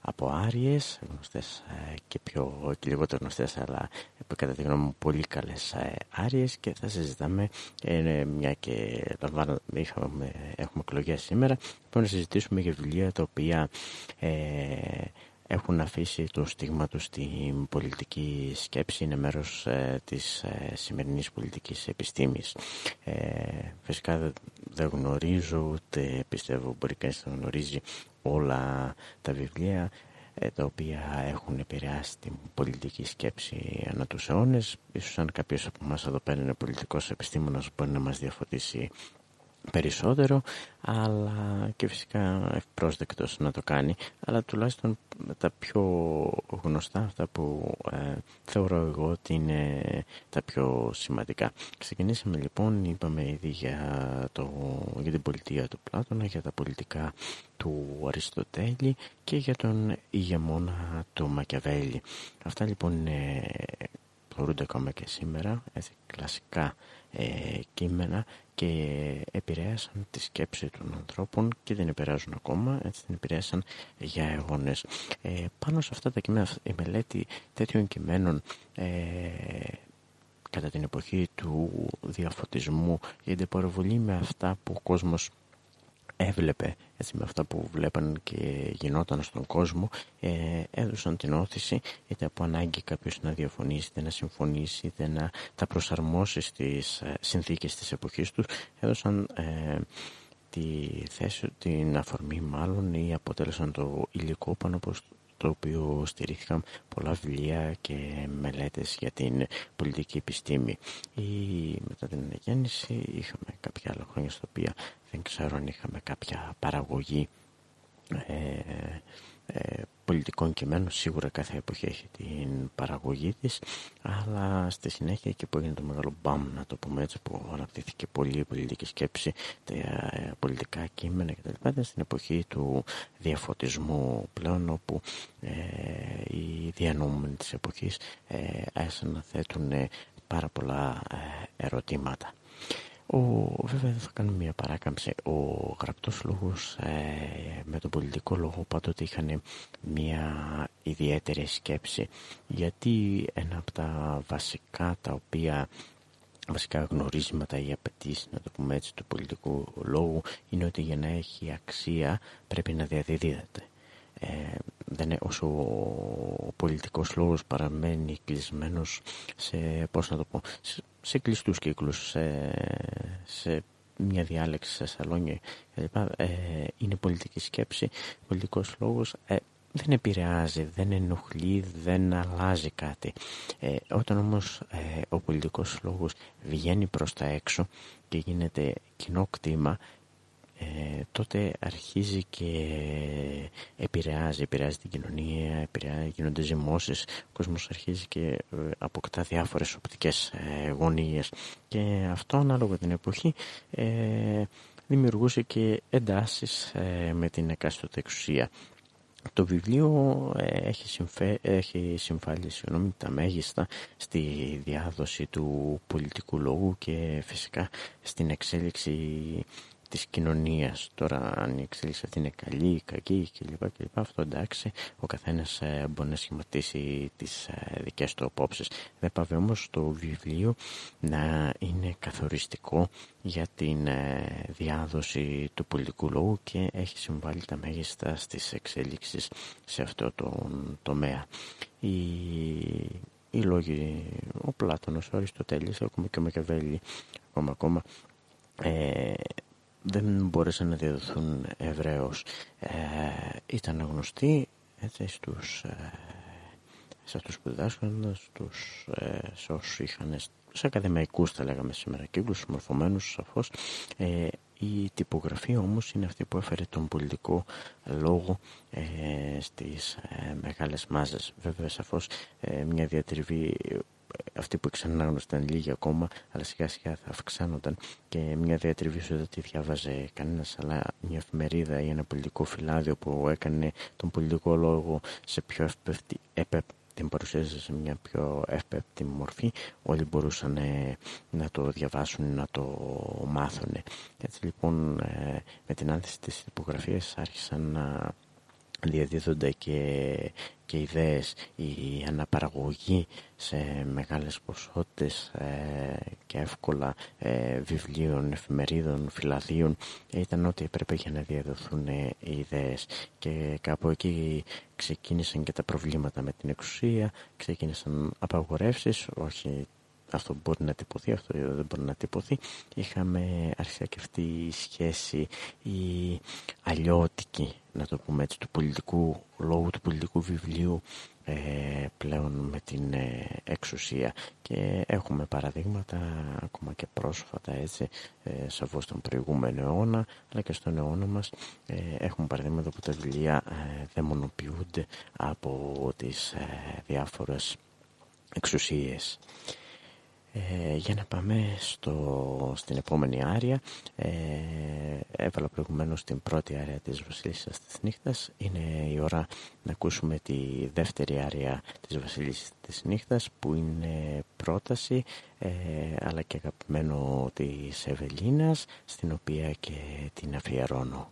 από άριες γνωστές και πιο και λιγότερο γνωστές αλλά κατά τη γνώμη μου πολύ καλές άριες. Και θα συζητάμε μια και λαμβάνω είχαμε έχουμε εκλογές σήμερα. Πρέπει να συζητήσουμε για βιβλία τα οποία ε, έχουν αφήσει το στίγμα τους στην πολιτική σκέψη, είναι μέρος ε, της ε, σημερινής πολιτικής επιστήμης. Ε, φυσικά δεν γνωρίζω, ούτε πιστεύω μπορεί κανείς να γνωρίζει όλα τα βιβλία ε, τα οποία έχουν επηρεάσει την πολιτική σκέψη ανά τους αιώνες. Ίσως αν κάποιος από εμάς εδώ πέρα είναι πολιτικός επιστήμονας μπορεί να μας διαφωτίσει περισσότερο αλλά και φυσικά ευπρόσδεκτος να το κάνει. Αλλά τουλάχιστον τα πιο γνωστά αυτά που ε, θεωρώ εγώ ότι είναι τα πιο σημαντικά. Ξεκινήσαμε λοιπόν είπαμε ήδη για, το, για την πολιτεία του Πλάτωνα για τα πολιτικά του Αριστοτέλη και για τον ηγεμόνα του Μακιαβέλη. Αυτά λοιπόν είναι θεωρούνται ακόμα και σήμερα έτσι, κλασικά ε, κείμενα και επηρέασαν τη σκέψη των ανθρώπων και δεν επηρεάζουν ακόμα, έτσι την επηρέασαν για αιώνες. Ε, πάνω σε αυτά τα κείμενα, η μελέτη τέτοιων κειμένων ε, κατά την εποχή του διαφωτισμού η αντιπαραβολή με αυτά που ο κόσμος έβλεπε έτσι με αυτά που βλέπαν και γινόταν στον κόσμο ε, έδωσαν την όθηση είτε από ανάγκη κάποιος να διαφωνήσει είτε να συμφωνήσει είτε να τα προσαρμόσει στις ε, συνθήκες της εποχής τους έδωσαν ε, τη θέση, την αφορμή μάλλον ή αποτέλεσαν το υλικό πάνω από το οποίο στηρίχθηκαν πολλά βιβλία και μελέτες για την πολιτική επιστήμη. Ή μετά την αναγέννηση είχαμε κάποια άλλα χρόνια στα οποία δεν ξέρω αν είχαμε κάποια παραγωγή ε, ε, πολιτικών κειμένων. Σίγουρα κάθε εποχή έχει την παραγωγή της. Αλλά στη συνέχεια εκεί που έγινε το μεγάλο μπαμ να το πούμε έτσι που αναπτύχθηκε πολύ η πολιτική σκέψη τα ε, πολιτικά κείμενα κτλ στην εποχή του διαφωτισμού πλέον όπου ε, οι διανόμενοι της εποχής ε, να θέτουν πάρα πολλά ε, ερωτήματα Ο, βέβαια θα κάνουμε μια παράκαμψη. Ο γραπτός λόγος ε, με τον πολιτικό λόγο πάντοτε είχαν μια ιδιαίτερη σκέψη γιατί ένα από τα βασικά τα οποία βασικά γνωρίσματα ή απαιτήσεις, να το πούμε έτσι, του πολιτικού λόγου είναι ότι για να έχει αξία πρέπει να διαδίδεται. Ε, δεν όσο ο πολιτικός λόγος παραμένει κλεισμένος σε, πώς να το πω, σε, σε κλειστούς κύκλους, σε, σε μια διάλεξη σε σαλόνια κλπ. Ε, είναι πολιτική σκέψη, πολιτικός λόγος ε, δεν επηρεάζει, δεν ενοχλεί, δεν αλλάζει κάτι. Ε, όταν όμως ε, ο πολιτικός λόγος βγαίνει προς τα έξω και γίνεται κοινό κτήμα, ε, τότε αρχίζει και επηρεάζει, επηρεάζει την κοινωνία, επηρεάζει, γίνονται ζυμώσεις, ο κόσμος αρχίζει και ε, αποκτά διάφορες οπτικές ε, γωνίες και αυτό ανάλογα την εποχή ε, δημιουργούσε και εντάσεις με την εκάστοτε εξουσία. Το βιβλίο έχει, συμφε... έχει συμφάλει συγγνώμη, τα μέγιστα στη διάδοση του πολιτικού λόγου και φυσικά στην εξέλιξη της κοινωνίας. Τώρα αν η εξέλιξη αυτή είναι καλή ή κακή κλπ. κλπ. Αυτό εντάξει, ο καθένας ε, μπορεί να σχηματίσει τις ε, δικές του απόψεις. Δεν πάβει όμως το βιβλίο να είναι καθοριστικό για την ε, διάδοση του πολιτικού λόγου και έχει συμβάλει τα μέγιστα στις εξέλιξεις σε αυτό το τομέα. Η οι λόγοι, ο Πλάτωνος, ο Αριστοτέλης, ακόμα και ο Μακεβέλη, ακόμα ακόμα, ε, δεν μπόρεσαν να διαδοθούν ευρέως. Ε, ήταν γνωστοί έτσι, στους, ε, σε αυτούς που διδάσκονταν, στους, ε, σε όσους είχαν, σε ακαδημαϊκούς θα λέγαμε σήμερα κύκλους, μορφωμένους σαφώς. Ε, η τυπογραφία όμως είναι αυτή που έφερε τον πολιτικό λόγο ε, στις ε, μεγάλες μάζες. Βέβαια σαφώς ε, μια διατριβή αυτοί που ξανάγνωσταν λίγοι ακόμα, αλλά σιγά σιγά θα αυξάνονταν. Και μια διατριβή σου δεν τη διάβαζε κανένας, αλλά μια εφημερίδα ή ένα πολιτικό φυλάδιο που έκανε τον πολιτικό λόγο σε πιο ευπευτη, την παρουσίαζε σε μια πιο εύπεπτη μορφή όλοι μπορούσαν ε, να το διαβάσουν να το μάθουν έτσι λοιπόν ε, με την άνθηση της τυπογραφίας άρχισαν να διαδίδονται και, και ιδέες η αναπαραγωγή σε μεγάλες ποσότητες ε, και εύκολα ε, βιβλίων, εφημερίδων, φυλαδίων ήταν ότι έπρεπε για να διαδοθούν ε, οι ιδέες. Και κάπου εκεί ξεκίνησαν και τα προβλήματα με την εξουσία ξεκίνησαν απαγορεύσεις όχι αυτό μπορεί να τυπωθεί, αυτό δεν μπορεί να τυπωθεί. Είχαμε αρχίσει και αυτή η σχέση η αλλιώτικη, να το πούμε έτσι, του πολιτικού λόγου, του πολιτικού βιβλίου ε, πλέον με την ε, εξουσία. Και έχουμε παραδείγματα ακόμα και πρόσφατα έτσι ε, σαφώς τον προηγούμενο αιώνα αλλά και στον αιώνα μας. Ε, έχουμε παραδείγματα που τα βιβλία ε, δαιμονοποιούνται από τις ε, διάφορες εξουσίες ε, για να πάμε στο, στην επόμενη άρια. Ε, έβαλα προηγουμένως την πρώτη άρια της Βασίλισσας της Νύχτας. Είναι η ώρα να ακούσουμε τη δεύτερη άρια της Βασίλισσας της Νύχτας που είναι πρόταση ε, αλλά και αγαπημένο της Ευελίνας στην οποία και την αφιερώνω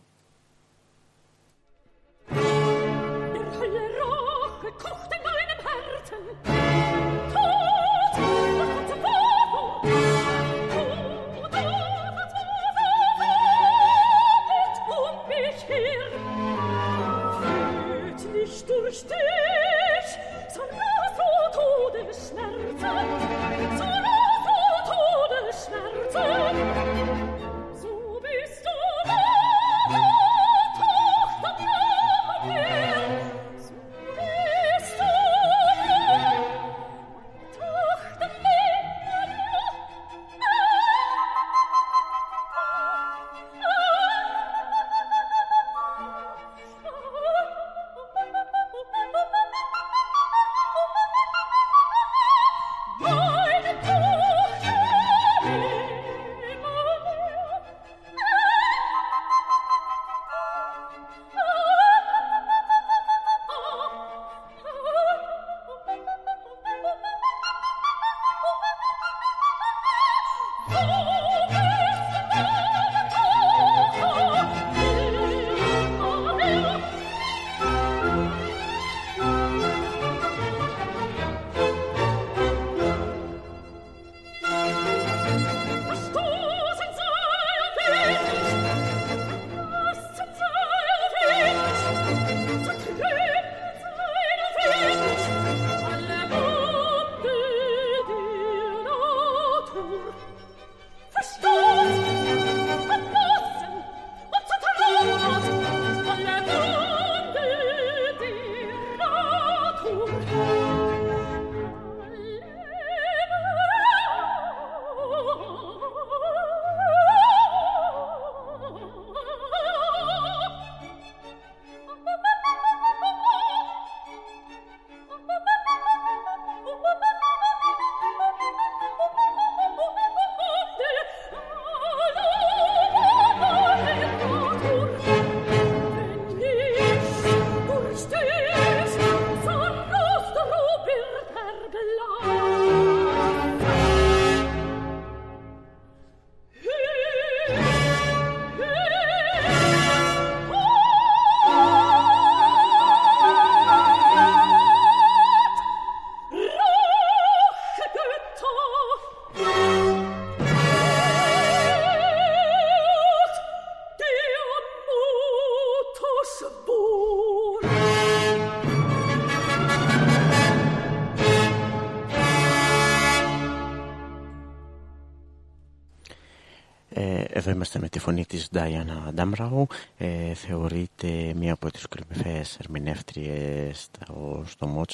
Ντάμραου. Ε, θεωρείται μία από τις κορυφαίες ερμηνεύτριες στο, στο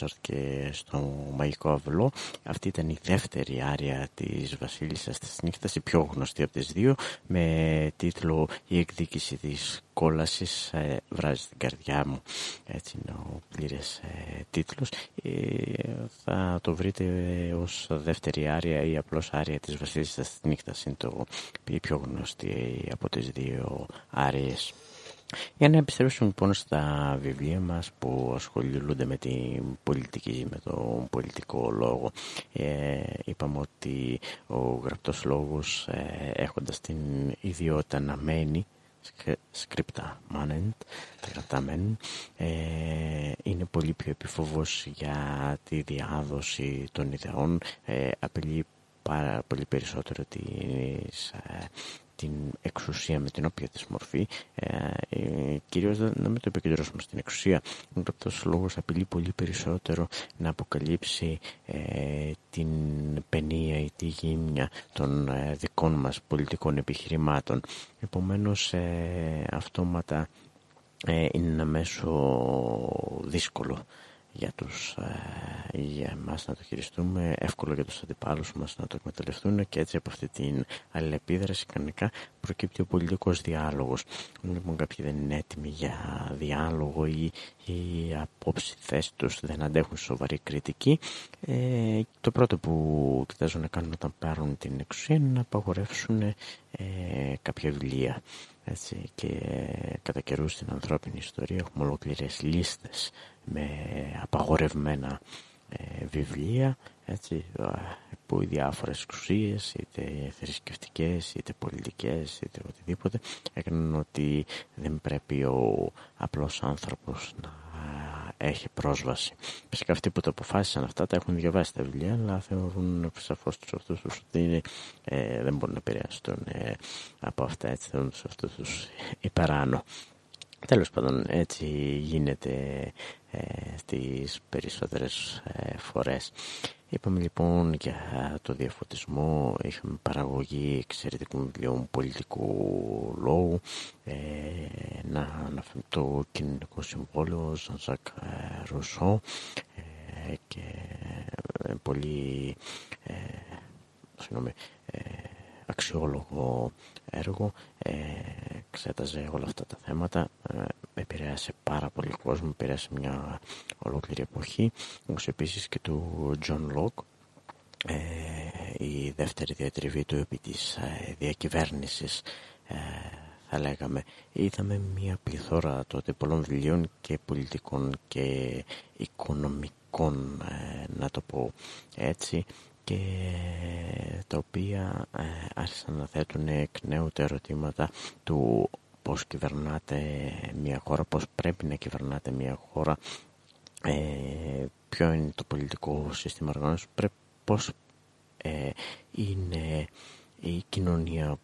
Μότσαρτ και στο Μαγικό Αυλό. Αυτή ήταν η δεύτερη άρια της Βασίλισσας της Νύχτας, η πιο γνωστή από τις δύο, με τίτλο «Η εκδίκηση της κόλασης ε, βράζει την καρδιά μου». Έτσι είναι ο πλήρες ε, τίτλος. Ε, θα το βρείτε ως δεύτερη άρια ή απλώς άρια της Βασίλισσας της Νύχτας. Είναι το πιο γνωστή από τις δύο άριες. Για να επιστρέψουμε λοιπόν στα βιβλία μας που ασχολούνται με την πολιτική, με τον πολιτικό λόγο. Ε, είπαμε ότι ο γραπτός λόγος ε, έχοντας την ιδιότητα να μένει σκρίπτα μάνεντ, ε, είναι πολύ πιο επιφοβός για τη διάδοση των ιδεών, ε, απειλεί πάρα πολύ περισσότερο τις, ε, την εξουσία με την όποια της μορφή ε, ε, κυρίως να μην το επικεντρώσουμε στην εξουσία. Ο αυτός λόγος απειλεί πολύ περισσότερο να αποκαλύψει ε, την παινία ή τη γύμνια των ε, δικών μας πολιτικών επιχειρημάτων. Επομένως αυτόματα είναι ένα μέσο δύσκολο για, τους, ε, για εμάς να το χειριστούμε, εύκολο για τους αντιπάλους μας να το εκμεταλλευτούν και έτσι από αυτή την αλληλεπίδραση κανονικά προκύπτει ο πολιτικός διάλογος. Λοιπόν κάποιοι δεν είναι έτοιμοι για διάλογο ή οι απόψη θέση τους δεν αντέχουν σοβαρή κριτική, ε, το πρώτο που κοιτάζουν να κάνουν όταν πάρουν την εξουσία είναι να απαγορεύσουν ε, κάποια βιβλία. Έτσι, και κατά καιρούς στην ανθρώπινη ιστορία έχουμε ολόκληρες λίστες με απαγορευμένα ε, βιβλία έτσι, που οι διάφορες εξουσίες είτε θρησκευτικές, είτε πολιτικές είτε οτιδήποτε έκαναν ότι δεν πρέπει ο απλός άνθρωπος να έχει πρόσβαση. Φυσικά αυτοί που το αποφάσισαν αυτά τα έχουν διαβάσει τα βιβλία, αλλά θεωρούν σαφώς τους αυτούς τους ότι ε, δεν μπορούν να επηρεαστούν ε, από αυτά. Έτσι θεωρούν τους αυτούς τους υπεράνω. Τέλος πάντων έτσι γίνεται ε, στις περισσότερες ε, φορές. Είπαμε λοιπόν για το διαφωτισμό, είχαμε παραγωγή εξαιρετικών βιβλίων πολιτικού λόγου, ε, να αναφέρουμε το κοινωνικό συμβόλαιο, Ζανζάκ ε, Ρουσό ε, και ε, πολύ ε, συγγνώμη, αξιόλογο έργο, εξέταζε όλα αυτά τα θέματα, επηρέασε πάρα πολύ κόσμο, επηρέασε μια ολόκληρη εποχή, όπως επίσης και του John Locke, ε, η δεύτερη διατριβή του επί της ε, διακυβέρνησης ε, θα λέγαμε. Είδαμε μια πληθώρα τότε πολλών βιβλίων και πολιτικών και οικονομικών ε, να το πω έτσι και τα οποία ε, άρχισαν να θέτουν εκ νέου τα ερωτήματα του πώς κυβερνάτε μια χώρα, πώς πρέπει να κυβερνάτε μια χώρα, ε, ποιο είναι το πολιτικό σύστημα οργάνωσης, πώς ε, είναι η κοινωνία,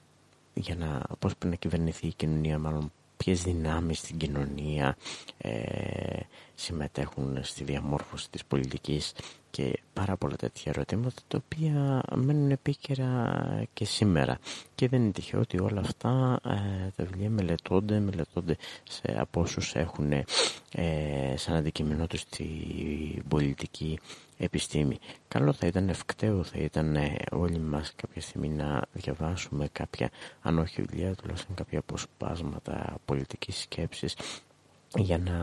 για να, πώς πρέπει να κυβερνηθεί η κοινωνία, μάλλον ποιες δυνάμεις στην κοινωνία ε, συμμετέχουν στη διαμόρφωση της πολιτικής και πάρα πολλά τέτοια ερωτήματα τα οποία μένουν επίκαιρα και σήμερα. Και δεν είναι τυχαίο ότι όλα αυτά ε, τα βιβλία μελετώνται, μελετώνται σε, από όσους έχουν ε, σαν αντικείμενό τους την πολιτική επιστήμη. Καλό θα ήταν, ευκταίο θα ήταν ε, όλοι μας κάποια στιγμή να διαβάσουμε κάποια, αν όχι βιβλία, τουλάχιστον κάποια αποσπάσματα πολιτικής σκέψης για να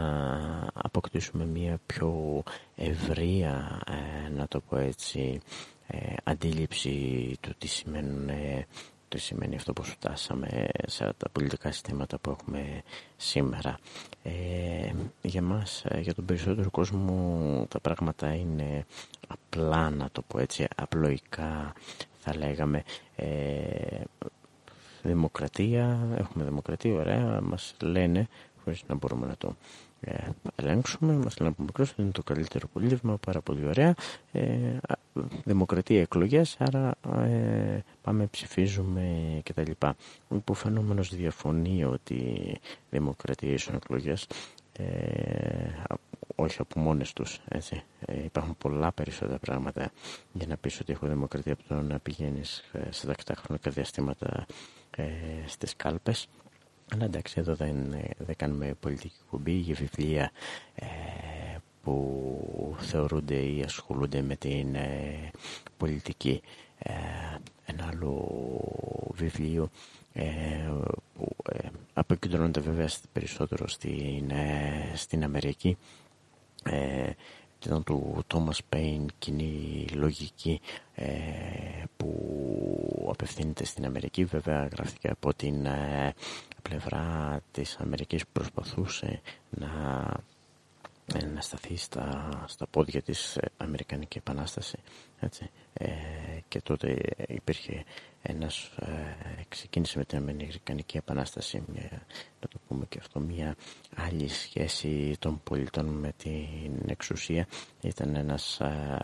αποκτήσουμε μια πιο ευρεία, ε, να το πω έτσι, ε, αντίληψη του τι σημαίνουν τι σημαίνει αυτό που φτάσαμε σε τα πολιτικά συστήματα που έχουμε σήμερα. Ε, για μας, για τον περισσότερο κόσμο, τα πράγματα είναι απλά, να το πω έτσι, απλοϊκά θα λέγαμε. δημοκρατία, έχουμε δημοκρατία, ωραία, μας λένε χωρίς να μπορούμε να το ε, ελέγξουμε. Μας λένε από μικρός ότι είναι το καλύτερο πολίτευμα, πάρα πολύ ωραία. Ε, δημοκρατία εκλογές, άρα ε, πάμε ψηφίζουμε κτλ. Που φαινόμενος διαφωνεί ότι δημοκρατία ίσον εκλογές ε, όχι από μόνες τους έτσι. Ε, υπάρχουν πολλά περισσότερα πράγματα για να πεις ότι έχω δημοκρατία από το να πηγαίνεις ε, σε τακτά χρονικά διαστήματα ε, στις κάλπες. Αλλά εντάξει, εδώ δεν, δεν κάνουμε πολιτική κουμπί για βιβλία ε, που θεωρούνται ή ασχολούνται με την ε, πολιτική. Ε, ένα άλλο βιβλίο ε, που ε, αποκεντρώνεται βέβαια περισσότερο στην, στην Αμερική ήταν του Thomas Paine κοινή λογική που απευθύνεται στην Αμερική βέβαια γράφτηκε από την πλευρά της Αμερικής που προσπαθούσε να να σταθεί στα, στα πόδια της Αμερικανική Επανάσταση έτσι. Ε, και τότε υπήρχε ένας ε, ξεκίνησε με την Αμερικανική Επανάσταση μια, να το πούμε και αυτό μια άλλη σχέση των πολιτών με την εξουσία ήταν ένας ε,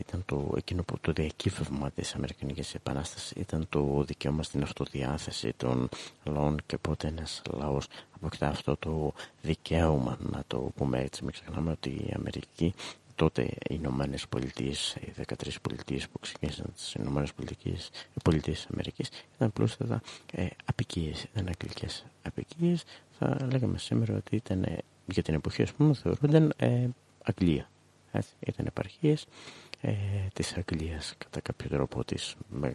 ήταν το, εκείνο που το διακύβευμα της Αμερικανικής Επανάστασης ήταν το δικαίωμα στην αυτοδιάθεση των λαών και πότε ένας λαός αποκτά αυτό το δικαίωμα να το πούμε έτσι μην ξεχνάμε ότι η Αμερική τότε οι Ηνωμένες Πολιτείες, οι 13 πολιτείες που ξεκίνησαν τις Ηνωμένες Πολιτείες Αμερικής, ήταν πλούστατα ε, απικίες, ήταν αγγλικές απικίες. Θα λέγαμε σήμερα ότι ήταν για την εποχή, ας πούμε, θεωρούνταν ε, Αγγλία. Έτσι, ήταν επαρχίες ε, της Αγγλίας κατά κάποιο τρόπο της, με,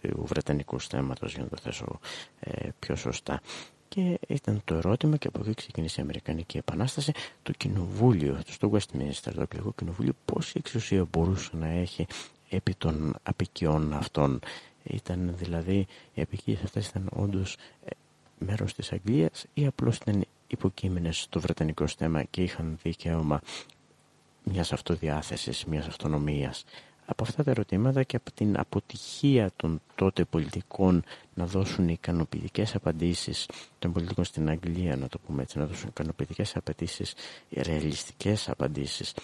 του Βρετανικού θέματο, για να το θέσω ε, πιο σωστά. Και ήταν το ερώτημα και από εκεί ξεκίνησε η Αμερικανική Επανάσταση το κοινοβούλιο, στο Westminster, το αγγλικό κοινοβούλιο, πόση εξουσία μπορούσε να έχει επί των απικιών αυτών. Ήταν δηλαδή, οι απικίες αυτές ήταν όντως ε, μέρος της Αγγλίας ή απλώς ήταν υποκείμενες στο Βρετανικό στέμα και είχαν δικαίωμα μιας αυτοδιάθεσης, μιας αυτονομίας. Από αυτά τα ερωτήματα και από την αποτυχία των τότε πολιτικών να δώσουν ικανοποιητικές απαντήσεις των πολιτικών στην Αγγλία, να το πούμε έτσι, να δώσουν ικανοποιητικές απαντήσεις, ρεαλιστικές απαντήσεις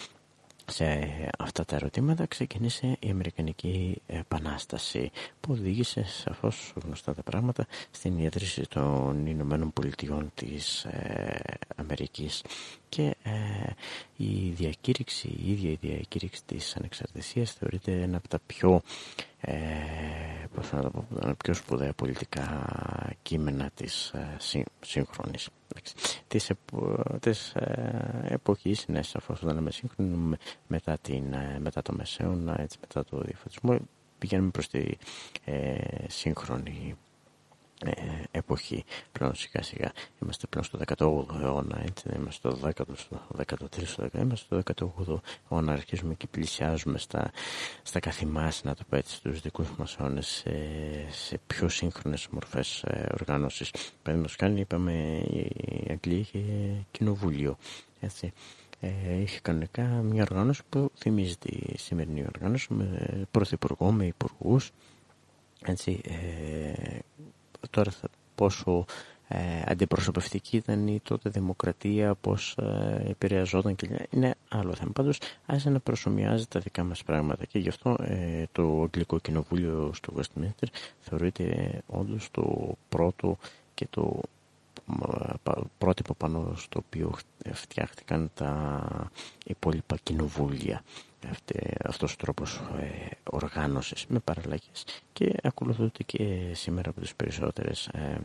σε αυτά τα ερωτήματα ξεκίνησε η Αμερικανική Επανάσταση που οδήγησε σαφώς γνωστά τα πράγματα στην ίδρυση των Ηνωμένων Πολιτειών της ε, Αμερικής. Και ε, η διακήρυξη, η ίδια η διακήρυξη της ανεξαρτησίας θεωρείται ένα από τα πιο ε, πώς να το πω, πιο σπουδαία πολιτικά κείμενα της ε, σύγχρονης της, επο, της ε, εποχής είναι σαφώς όταν λέμε σύγχρονη μετά, την, ε, μετά το Μεσαίωνα έτσι μετά το διαφωτισμό πηγαίνουμε προς τη ε, σύγχρονη ε, εποχή. Πλέον σιγά σιγά είμαστε πλέον στο 18ο αιώνα έτσι. Δεν είμαστε στο 10ο στο 13ο είμαστε στο 18ο αιώνα. Αρχίζουμε και πλησιάζουμε στα, στα καθημάς να το πω έτσι στους δικούς μας αιώνες σε, σε πιο σύγχρονες μορφές ε, οργάνωσης. Παραδείγματος κάνει είπαμε η Αγγλία είχε κοινοβούλιο έτσι. Ε, είχε κανονικά μια οργάνωση που θυμίζει τη σημερινή οργάνωση με πρωθυπουργό, με υπουργούς. Έτσι, ε, τώρα θα, πόσο ε, αντιπροσωπευτική ήταν η τότε δημοκρατία, πώς ε, επηρεαζόταν και είναι άλλο θέμα. Πάντως άρχισε να προσωμιάζει τα δικά μας πράγματα. Και γι' αυτό ε, το Αγγλικό Κοινοβούλιο στο Westminster θεωρείται όντως το πρώτο και το πρότυπο πάνω στο οποίο φτιάχτηκαν τα υπόλοιπα κοινοβούλια αυτός ο τρόπος ε, οργάνωσης με παραλλαγές. Και ακολουθούνται και σήμερα από τις περισσότερες ε,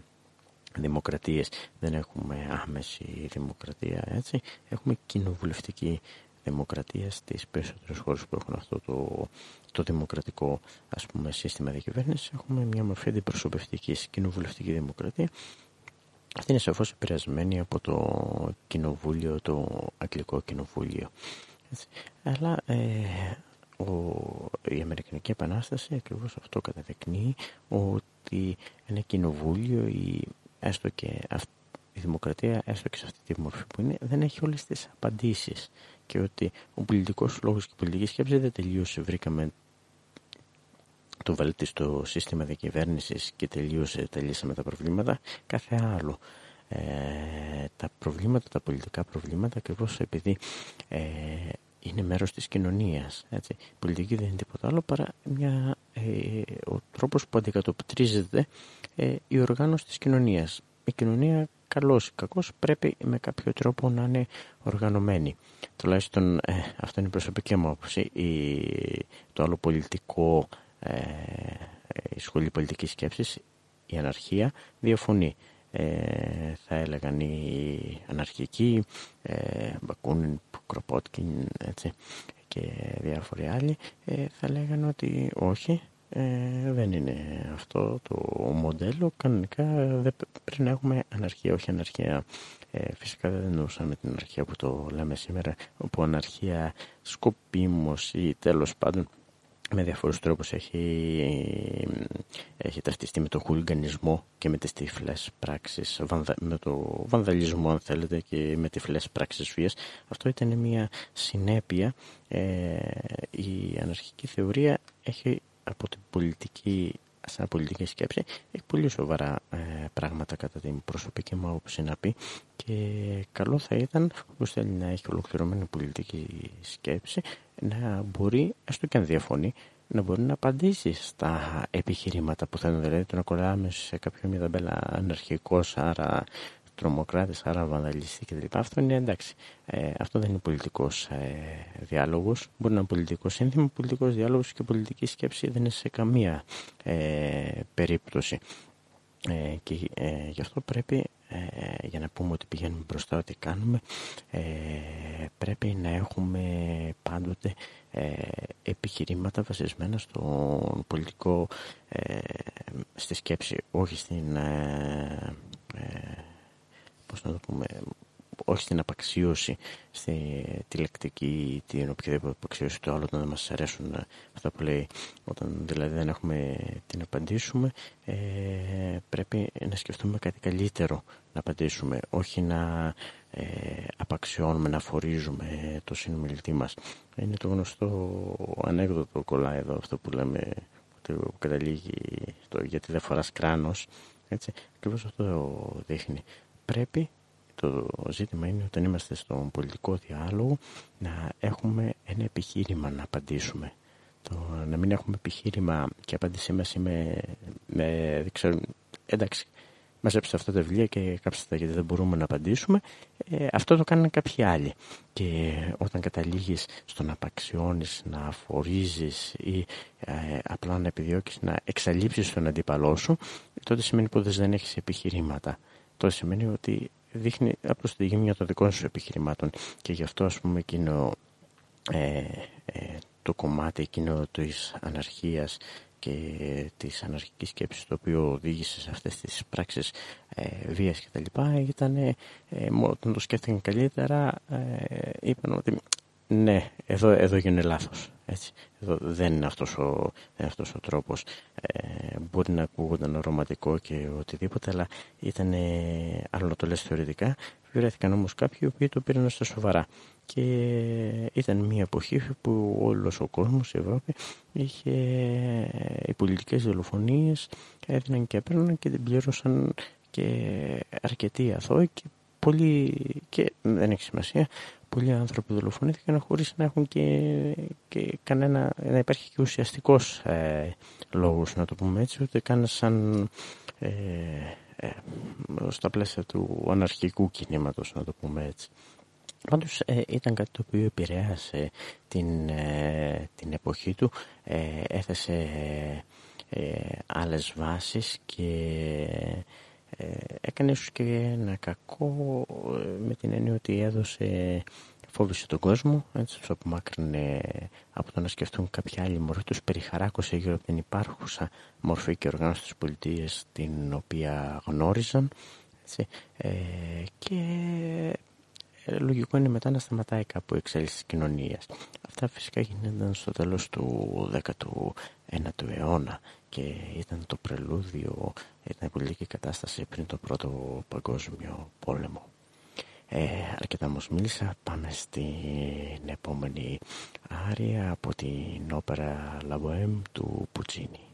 δημοκρατίες. Δεν έχουμε άμεση δημοκρατία έτσι. Έχουμε κοινοβουλευτική δημοκρατία στις περισσότερες χώρες που έχουν αυτό το, το δημοκρατικό ας πούμε σύστημα διακυβέρνησης. Έχουμε μια μορφή αντιπροσωπευτικής κοινοβουλευτική δημοκρατία. Αυτή είναι σαφώς επηρεασμένη από το κοινοβούλιο, το αγγλικό κοινοβούλιο. Έτσι. Αλλά ε, ο, η Αμερικανική Επανάσταση ακριβώς αυτό καταδεικνύει ότι ένα κοινοβούλιο ή έστω και αυτή, η δημοκρατία έστω και σε αυτή τη μορφή που είναι δεν έχει όλες τις απαντήσεις. Και ότι ο πολιτικός λόγος και η πολιτική σκέψη δεν τελείωσε. Βρήκαμε το βαλτιστό σύστημα διακυβέρνησης και τελείωσε, τελείωσαμε τα προβλήματα. Κάθε άλλο ε, τα προβλήματα, τα πολιτικά προβλήματα ακριβώς επειδή ε, είναι μέρος της κοινωνίας. Έτσι. Η πολιτική δεν είναι τίποτα άλλο παρά μια, ε, ο τρόπος που αντικατοπτρίζεται ε, η οργάνωση της κοινωνίας. Η κοινωνία καλός ή κακός πρέπει με κάποιο τρόπο να είναι οργανωμένη. Τουλάχιστον ε, αυτό είναι η προσωπική μου άποψη. Η, το άλλο πολιτικό, ε, η σχολή πολιτικής σκέψης η αναρχία διαφωνεί. Ε, θα έλεγαν οι αναρχικοί, ε, Μπακούνιν, Κροπότκιν έτσι, και διάφοροι άλλοι, ε, θα λέγανε ότι όχι, ε, δεν είναι αυτό το μοντέλο. Κανονικά δεν πρέπει να έχουμε αναρχία, όχι αναρχία. Ε, φυσικά δεν εννοούσαμε την αναρχία που το λέμε σήμερα, όπου αναρχία σκοπίμως ή τέλος πάντων με διαφορούς τρόπους έχει, έχει ταυτιστεί με το χουλγανισμό και με τις τυφλές πράξεις, με το βανδαλισμό αν θέλετε και με τυφλές πράξεις βίας. Αυτό ήταν μια συνέπεια. Ε, η αναρχική θεωρία έχει από την πολιτική σαν πολιτική σκέψη έχει πολύ σοβαρά ε, πράγματα κατά την προσωπική μου άποψη να πει και καλό θα ήταν όπως θέλει να έχει ολοκληρωμένη πολιτική σκέψη να μπορεί, έστω και αν διαφωνεί, να μπορεί να απαντήσει στα επιχειρήματα που θέλουν. Δηλαδή το να κολλάμε σε κάποιο μια ταμπέλα αναρχικός, άρα τρομοκράτες, άρα βανδαλιστή κτλ. Αυτό είναι εντάξει. Ε, αυτό δεν είναι πολιτικός ε, διάλογος. Μπορεί να είναι πολιτικός σύνθημα, πολιτικός διάλογος και πολιτική σκέψη δεν είναι σε καμία ε, περίπτωση. Ε, και ε, γι' αυτό πρέπει ε, για να πούμε ότι πηγαίνουμε μπροστά ότι κάνουμε ε, πρέπει να έχουμε πάντοτε ε, επιχειρήματα βασισμένα στον πολιτικό στη σκέψη όχι στην πώς να το πούμε όχι στην απαξίωση, στη τη λεκτική, την οποιαδήποτε απαξίωση του άλλου όταν δεν μας αρέσουν αυτά που λέει, όταν δηλαδή δεν έχουμε την απαντήσουμε, ε, πρέπει να σκεφτούμε κάτι καλύτερο να απαντήσουμε, όχι να ε, απαξιώνουμε, να φορίζουμε το συνομιλητή μας. Είναι το γνωστό ανέκδοτο κολλάει εδώ αυτό που λέμε, ότι καταλήγει το γιατί δεν φοράς κράνος, έτσι, ακριβώς αυτό δείχνει. Πρέπει το ζήτημα είναι όταν είμαστε στον πολιτικό διάλογο να έχουμε ένα επιχείρημα να απαντήσουμε. Το, να μην έχουμε επιχείρημα και απάντησή μας είμαι, με, δεν ξέρω, εντάξει, μαζέψτε αυτά τα βιβλία και κάψτε τα γιατί δεν μπορούμε να απαντήσουμε. Ε, αυτό το κάνουν κάποιοι άλλοι. Και όταν καταλήγεις στο να απαξιώνεις, να αφορίζεις ή ε, απλά να επιδιώκεις να εξαλείψεις τον αντίπαλό σου, τότε σημαίνει πως δεν έχεις επιχειρήματα. Τότε σημαίνει ότι δείχνει απλώς τη γύμνια των δικών σου επιχειρημάτων. Και γι' αυτό ας πούμε εκείνο ε, ε, το κομμάτι εκείνο της αναρχίας και της αναρχικής σκέψης το οποίο οδήγησε σε αυτές τις πράξεις ε, βίας και τα λοιπά ήταν ε, όταν το σκέφτηκαν καλύτερα ε, είπαν ότι ναι εδώ, εδώ γίνεται λάθος έτσι. Εδώ δεν είναι αυτός ο, δεν αυτός ο τρόπος. Ε, μπορεί να ακούγονταν ρομαντικό και οτιδήποτε, αλλά ήταν, άλλο να το λες θεωρητικά, βρέθηκαν όμως κάποιοι οι οποίοι το πήραν στα σοβαρά. Και ήταν μια εποχή που όλος ο κόσμος, η Ευρώπη, είχε οι πολιτικές δολοφονίες, έδιναν και έπαιρναν και την πλήρωσαν και αρκετοί αθώοι και πολλοί, και δεν έχει σημασία, πολλοί άνθρωποι δολοφονήθηκαν χωρίς να έχουν και, και κανένα, να υπάρχει και ουσιαστικός ε, λόγος να το πούμε έτσι, ούτε καν σαν ε, ε, στα πλαίσια του αναρχικού κινήματος να το πούμε έτσι. Πάντως ε, ήταν κάτι το οποίο επηρέασε την, ε, την εποχή του, έθεσε άλλες βάσεις και ε, έκανε ίσως και ένα κακό ε, με την έννοια ότι έδωσε φόβησε τον κόσμο, έτσι τους απομάκρυνε από το να σκεφτούν κάποια άλλη μορφή, τους περιχαράκωσε γύρω από την υπάρχουσα μορφή και οργάνωση της πολιτείας την οποία γνώριζαν έτσι, ε, και λογικό είναι μετά να σταματάει κάπου η εξέλιξη της κοινωνίας. Αυτά φυσικά γίνονταν στο τέλος του 19ου αιώνα και ήταν το πρελούδιο, ήταν η πολιτική κατάσταση πριν το πρώτο παγκόσμιο πόλεμο. Ε, αρκετά όμως μίλησα, πάμε στην επόμενη άρια από την όπερα La Bohème του Πουτσίνη.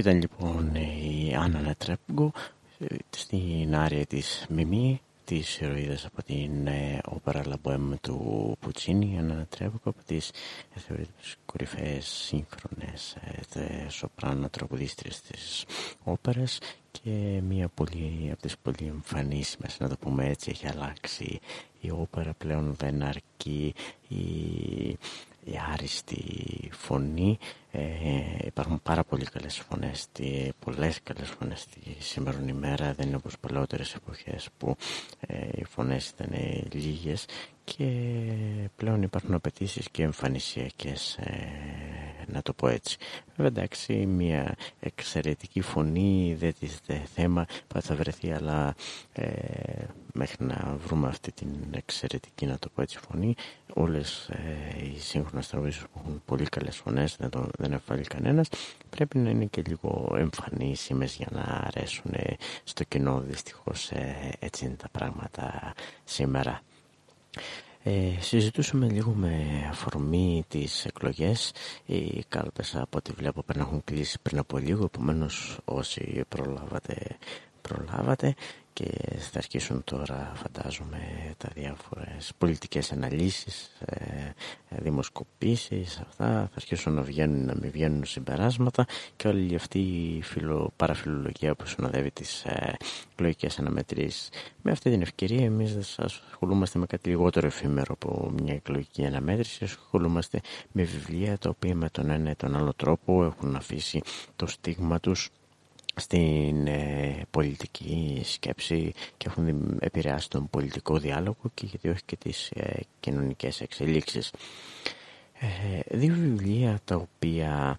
Ήταν λοιπόν η Άννα Νετρέπγκο στην άρια της Μιμή της ηρωίδας από την ε, όπερα Λαμπόεμ του Πουτσίνη Άννα Νετρέπγκο από τις ε, θεωρητικές κορυφαίες σύγχρονες ε, σοπράνο τραγουδίστρες της όπερας και μία πολύ, από τις πολύ εμφανίσιμες να το πούμε έτσι έχει αλλάξει η όπερα πλέον δεν αρκεί η η άριστη φωνή. Ε, υπάρχουν πάρα πολύ καλές φωνές, πολλές καλές φωνές τη σήμερα ημέρα. Δεν είναι όπως παλαιότερες εποχές που ε, οι φωνές ήταν λίγες και πλέον υπάρχουν απαιτήσεις και εμφανισιακές ε, να το πω έτσι βέβαια εντάξει μια εξαιρετική φωνή δεν τίθεται θέμα που θα βρεθεί αλλά ε, μέχρι να βρούμε αυτή την εξαιρετική να το πω έτσι φωνή. Όλες ε, οι σύγχρονες τραγουδίες που έχουν πολύ καλές φωνές δεν, το, δεν εφάλει κανένας. Πρέπει να είναι και λίγο εμφανίσιμες για να αρέσουν στο κοινό δυστυχώς ε, έτσι είναι τα πράγματα σήμερα. Ε, συζητούσαμε λίγο με αφορμή τις εκλογές. Οι κάλπες από ό,τι βλέπω πρέπει να έχουν κλείσει πριν από λίγο επομένως όσοι προλάβατε προλάβατε και θα αρχίσουν τώρα φαντάζομαι τα διάφορες πολιτικές αναλύσεις, ε, δημοσκοπήσεις, αυτά θα αρχίσουν να βγαίνουν να μην βγαίνουν συμπεράσματα και όλη αυτή η φιλο, παραφιλολογία που συνοδεύει τις ε, εκλογικές αναμετρήσεις. Με αυτή την ευκαιρία εμείς δεν ασχολούμαστε με κάτι λιγότερο εφήμερο από μια εκλογική αναμέτρηση, ασχολούμαστε με βιβλία τα οποία με τον ένα ή τον άλλο τρόπο έχουν αφήσει το στίγμα τους στην ε, πολιτική σκέψη και έχουν επηρεάσει τον πολιτικό διάλογο και γιατί όχι και τις ε, κοινωνικές εξελίξεις. Ε, δύο βιβλία τα οποία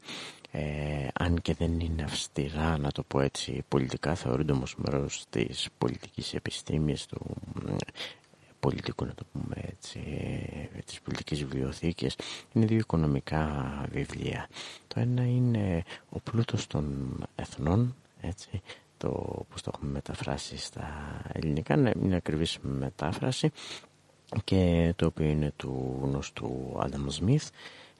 αν και δεν είναι αυστηρά να το πω έτσι πολιτικά θεωρούνται όμως μέρος της πολιτικής επιστήμης του πολιτικού να το πούμε έτσι της πολιτικής βιβλιοθήκης είναι δύο οικονομικά βιβλία το ένα είναι ο πλούτος των εθνών έτσι, το πώς το έχουμε μεταφράσει στα ελληνικά, είναι μια ακριβή μετάφραση και το οποίο είναι του γνωστού Άνταμ Σμιθ,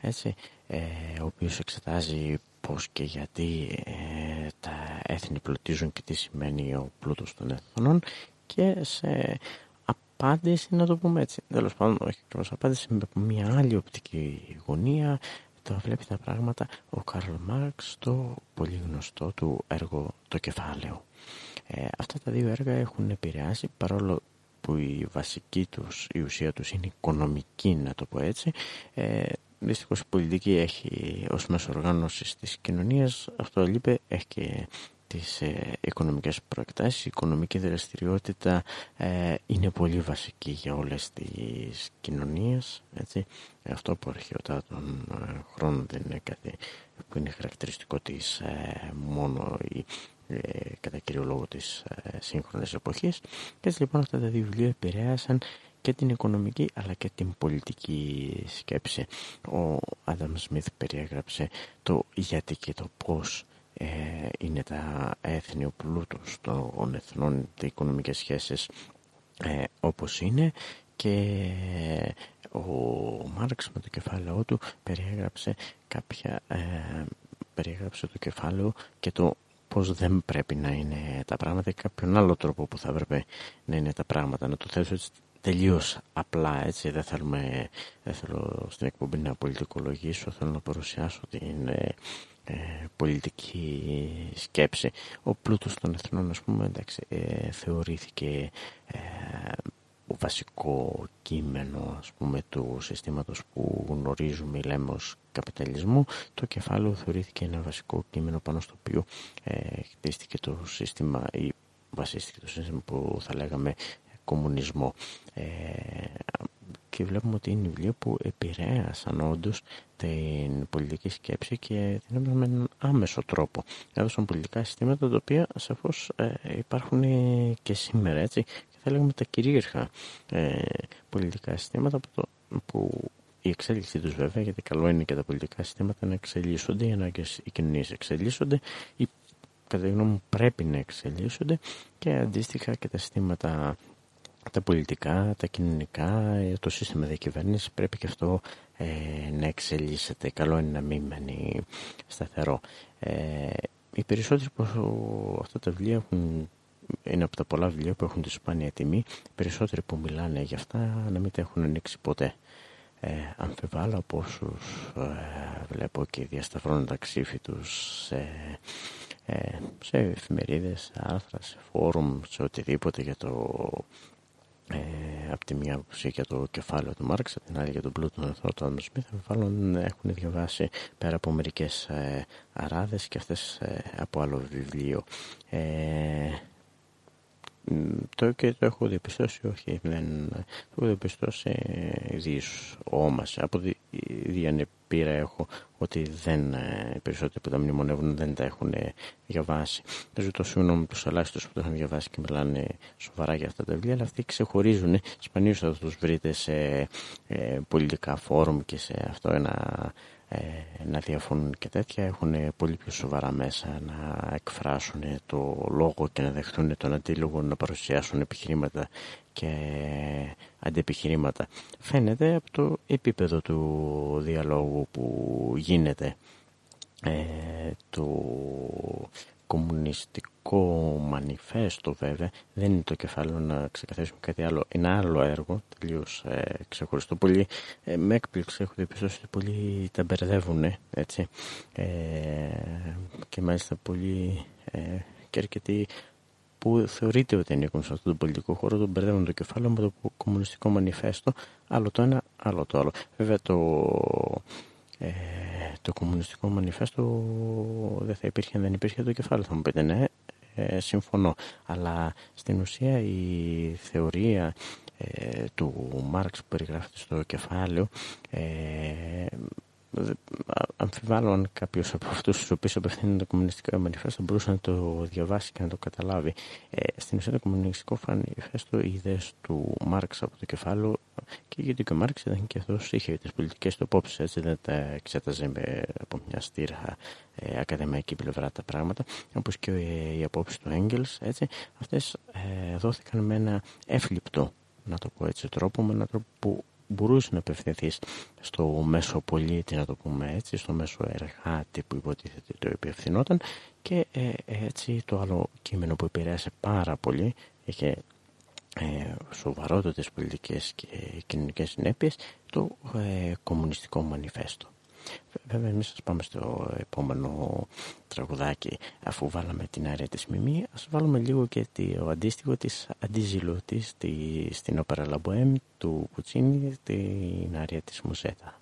έτσι, ε, ο οποίος εξετάζει πώς και γιατί ε, τα έθνη πλουτίζουν και τι σημαίνει ο πλούτος των εθνών και σε απάντηση, να το πούμε έτσι, τέλος πάντων όχι ακριβώς απάντηση, με μια άλλη οπτική γωνία το βλέπει τα πράγματα ο Καρλ Μάρξ στο πολύ γνωστό του έργο «Το κεφάλαιο». Ε, αυτά τα δύο έργα έχουν επηρεάσει παρόλο που η βασική τους, η ουσία τους είναι οικονομική να το πω έτσι ε, δυστυχώς η πολιτική έχει ως μέσο οργάνωσης της κοινωνίας αυτό λείπει έχει και τις ε, οικονομικές προεκτάσεις. Η οικονομική δραστηριότητα ε, είναι πολύ βασική για όλες τις κοινωνίες. Έτσι. Αυτό που αρχαιοτά των ε, χρόνων δεν είναι κάτι που είναι χαρακτηριστικό της ε, μόνο η, κατά κύριο λόγο της σύγχρονης εποχής. Και έτσι λοιπόν αυτά τα δύο βιβλία επηρέασαν και την οικονομική αλλά και την πολιτική σκέψη. Ο Άνταμ Σμιθ περιέγραψε το γιατί και το πώς ε, είναι τα έθνη, ο πλούτος των εθνών, οι οικονομικές σχέσεις ε, όπως είναι. Και ο Μάρξ με το κεφάλαιό του περιέγραψε κάποια ε, περιέγραψε το κεφάλαιο και το πως δεν πρέπει να είναι τα πράγματα ή κάποιον άλλο τρόπο που θα έπρεπε να είναι τα πράγματα. Να το θέσω έτσι τελείως απλά έτσι. Δεν θέλουμε δεν θέλω στην εκπομπή να πολιτικολογήσω θέλω να παρουσιάσω την ε, ε, πολιτική σκέψη. Ο πλούτος των εθνών, ας πούμε, εντάξει, ε, θεωρήθηκε ε, ο βασικό κείμενο ας πούμε, του συστήματος που γνωρίζουμε ή λέμε ως καπιταλισμού. Το κεφάλαιο θεωρήθηκε ένα βασικό κείμενο πάνω στο οποίο ε, χτίστηκε το σύστημα ή βασίστηκε το σύστημα που θα λέγαμε κομμουνισμό. Ε, και βλέπουμε ότι είναι βιβλία που επηρέασαν όντως την πολιτική σκέψη και την έπαιρναν με έναν άμεσο τρόπο. Έδωσαν πολιτικά συστήματα τα οποία σαφώς ε, υπάρχουν και σήμερα έτσι και θα λέγαμε τα κυρίαρχα ε, πολιτικά συστήματα που, το, που η εξέλιξή τους βέβαια, γιατί καλό είναι και τα πολιτικά συστήματα να εξελίσσονται, οι ανάγκες οι κοινωνίες εξελίσσονται, ή κατά τη γνώμη μου πρέπει να εξελίσσονται και αντίστοιχα και τα συστήματα τα πολιτικά, τα κοινωνικά, το σύστημα διακυβέρνησης πρέπει και αυτό ε, να εξελίσσεται. Καλό είναι να μην μένει σταθερό. Ε, οι περισσότεροι από αυτά τα βιβλία έχουν, είναι από τα πολλά βιβλία που έχουν τη σπάνια τιμή. Οι περισσότεροι που μιλάνε για αυτά να μην τα έχουν ανοίξει ποτέ. Ε, αμφιβάλλω από όσους ε, βλέπω και διασταυρώνουν τα ξύφη τους σε, ε, σε εφημερίδες, σε άρθρα, σε φόρουμ, σε οτιδήποτε για το ε, από τη μία άποψη για το κεφάλαιο του Μάρξ, από την άλλη για τον πλούτο εθνό του Άντων Σμιθ, αμφιβάλλον έχουν διαβάσει πέρα από μερικές ε, αράδες και αυτές ε, από άλλο βιβλίο. Ε, το και το έχω διαπιστώσει, όχι, δεν, το έχω διαπιστώσει διείς όμως, από τη διανεπήρα έχω ότι δεν, οι περισσότεροι που τα μνημονεύουν δεν τα έχουν διαβάσει. Δεν ζητώ συγγνώμη τους ελάχιστους που τα έχουν διαβάσει και μιλάνε σοβαρά για αυτά τα βιβλία, αλλά αυτοί ξεχωρίζουν, σπανίως θα τους βρείτε σε ε, πολιτικά φόρουμ και σε αυτό ένα ε, να διαφωνούν και τέτοια έχουν πολύ πιο σοβαρά μέσα να εκφράσουν το λόγο και να δεχτούν τον αντίλογο να παρουσιάσουν επιχειρήματα και αντιεπιχειρήματα. Φαίνεται από το επίπεδο του διαλόγου που γίνεται ε, το κομμουνιστικό μανιφέστο βέβαια. Δεν είναι το κεφάλαιο να ξεκαθαρίσουμε κάτι άλλο. Είναι άλλο έργο τελείως ε, ξεχωριστό. Πολύ ε, με έκπληξη έχω διαπιστώσει ότι πολλοί τα μπερδεύουν έτσι. Ε, και μάλιστα πολύ ε, και αρκετοί που θεωρείται ότι ανήκουν σε αυτόν τον πολιτικό χώρο τον μπερδεύουν το κεφάλαιο με το κομμουνιστικό μανιφέστο. Άλλο το ένα άλλο το άλλο. Βέβαια το ε, το κομμουνιστικό μανιφέστο δεν θα υπήρχε αν δεν υπήρχε το κεφάλαιο. Θα μου πείτε ναι, ε, συμφωνώ. Αλλά στην ουσία η θεωρία ε, του Μάρξ που περιγράφεται στο κεφάλαιο ε, αμφιβάλλω αν κάποιος από αυτούς τους οποίους απευθύνει το κομμουνιστικό μανιφέστο μπορούσε να το διαβάσει και να το καταλάβει. Ε, στην ουσία, το κομμουνιστικό μανιφέστο, οι ιδέες του Μάρξ από το κεφάλαιο και γιατί και ο Μάρξ ήταν και αυτός είχε τις πολιτικές του απόψεις, έτσι δεν τα εξέταζε με, από μια στήρα ε, ακαδημαϊκή πλευρά τα πράγματα, όπως και ε, οι απόψεις του Έγκελ. Αυτές ε, δόθηκαν με ένα εύληπτο να το πω έτσι τρόπο, με έναν τρόπο που μπορούσε να απευθυνθείς στο μέσο πολίτη, να το πούμε έτσι, στο μέσο εργάτη που υποτίθεται το υπευθυνόταν και ε, έτσι το άλλο κείμενο που επηρέασε πάρα πολύ, είχε ε, σοβαρότατες πολιτικές και κοινωνικές συνέπειες, το ε, κομμουνιστικό μανιφέστο. Βέβαια εμείς σας πάμε στο επόμενο τραγουδάκι αφού βάλαμε την άρια της Μιμή ας βάλουμε λίγο και το αντίστοιχο της Αντίζηλου της στην όπερα Λαμποέμ του Πουτσίνη την άρια της Μουζέτα.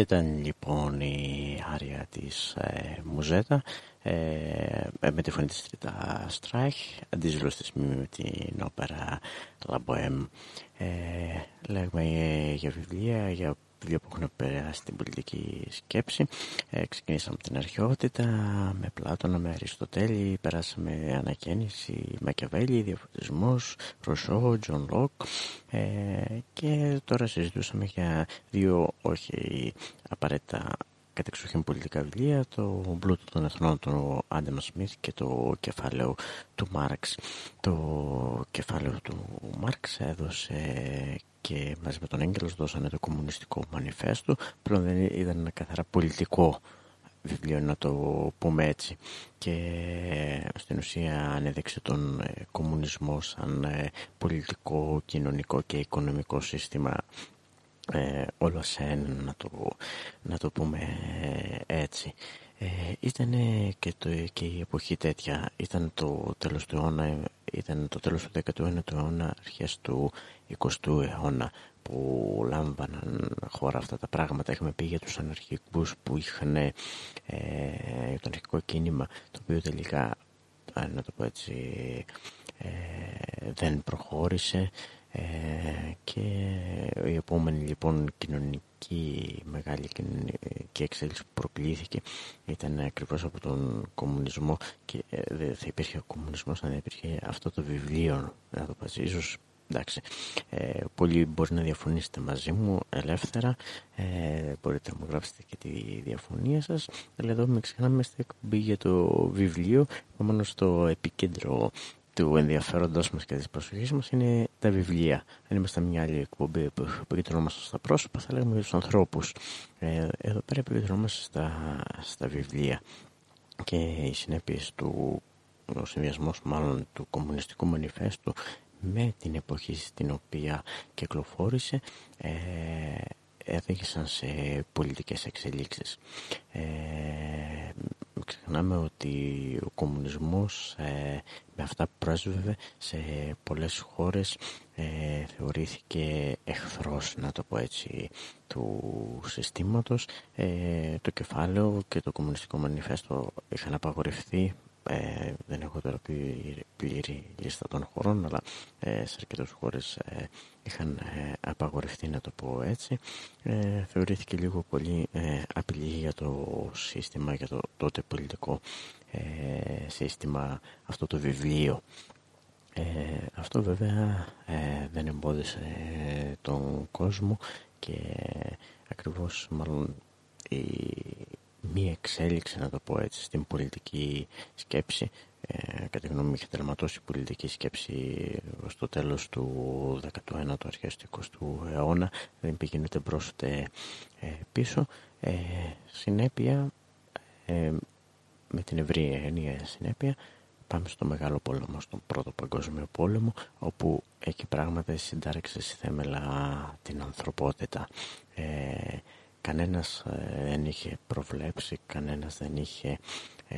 Αυτή ήταν λοιπόν η άρια της ε, Μουζέτα ε, με τη φωνή της Ρίτα Στράιχ αντίζηλος της με την όπερα Λα Μποέμ ε, λέγουμε για βιβλία για βιβλία που έχουν περάσει την πολιτική σκέψη. Ε, ξεκινήσαμε την αρχαιότητα με Πλάτωνα, με Αριστοτέλη, περάσαμε Αναγέννηση, Μακιαβέλη, διαφωτισμός, Ρουσό, Τζον Λοκ ε, και τώρα συζητούσαμε για δύο όχι απαραίτητα κατεξοχήν πολιτικά βιβλία, το Μπλούτο των Εθνών του Άντεμα Σμιθ και το κεφάλαιο του Μάρξ. Το κεφάλαιο του Μάρξ έδωσε και μαζί με τον Έγγελος δώσανε το κομμουνιστικό μανιφέστο πλέον δεν ήταν ένα καθαρά πολιτικό βιβλίο να το πούμε έτσι. Και στην ουσία ανέδειξε τον ε, κομμουνισμό σαν ε, πολιτικό, κοινωνικό και οικονομικό σύστημα ε, όλο σε ένα να το, να το πούμε έτσι. Ε, ήταν και, το, και η εποχή τέτοια. Ήταν το τέλος του αιώνα ήταν το τέλος του 19ου αιώνα αρχές του 20ου αιώνα που λάμβαναν χώρα αυτά τα πράγματα. Έχουμε πει για τους αναρχικούς που είχαν ε, το αναρχικό κίνημα το οποίο τελικά να το πω έτσι ε, δεν προχώρησε ε, και η επόμενη λοιπόν κοινωνική μεγάλη κοινωνική εξέλιξη που προκλήθηκε ήταν ακριβώς από τον κομμουνισμό και ε, δεν θα υπήρχε ο κομμουνισμός αν δεν υπήρχε αυτό το βιβλίο να το πω ίσως εντάξει ε, πολλοί μπορεί να διαφωνήσετε μαζί μου ελεύθερα ε, μπορείτε να μου γράψετε και τη διαφωνία σας αλλά εδώ μην ξεχνάμε στην εκπομπή για το βιβλίο μόνο στο επικέντρο του ενδιαφέροντος μας και της προσοχής μας είναι τα βιβλία. Αν είμαστε μια άλλη εκπομπή που επικεντρωνόμαστε στα πρόσωπα, θα λέγαμε για τους ανθρώπους. Ε, εδώ πέρα επικεντρωνόμαστε στα, στα βιβλία. Και οι συνέπειες του, ο συνδυασμός μάλλον του κομμουνιστικού μανιφέστου με την εποχή στην οποία κυκλοφόρησε ε, έδειξαν σε πολιτικές εξελίξεις. Ε, ξεχνάμε ότι ο κομμουνισμός ε, με αυτά που πρέσβευε σε πολλές χώρες ε, θεωρήθηκε εχθρός, να το πω έτσι, του συστήματος. Ε, το κεφάλαιο και το κομμουνιστικό μανιφέστο είχαν απαγορευτεί ε, δεν έχω τώρα πλήρη, πλήρη λίστα των χωρών αλλά ε, σε αρκετές χώρες ε, είχαν ε, απαγορευτεί να το πω έτσι ε, θεωρήθηκε λίγο πολύ απειλή για το σύστημα για το τότε πολιτικό σύστημα αυτό το βιβλίο αυτό βέβαια δεν εμπόδισε τον κόσμο και ακριβώς μάλλον η μία εξέλιξη, να το πω έτσι, στην πολιτική σκέψη. Ε, κατά τη γνώμη μου είχε τερματώσει η πολιτική σκέψη στο τέλος του 19ου, αρχές του 20ου αιώνα. Δεν πήγαινε ούτε μπρος ούτε ε, πίσω. Ε, συνέπεια, ε, με την ευρία ενία συνέπεια, πάμε στο Μεγάλο Πόλεμο, στον Πρώτο Παγκόσμιο Πόλεμο, όπου εκεί πράγματα συντάρεξε στη θέμελα την ανθρωπότητα. Ε, κανένας ε, δεν είχε προβλέψει, κανένας δεν είχε ε,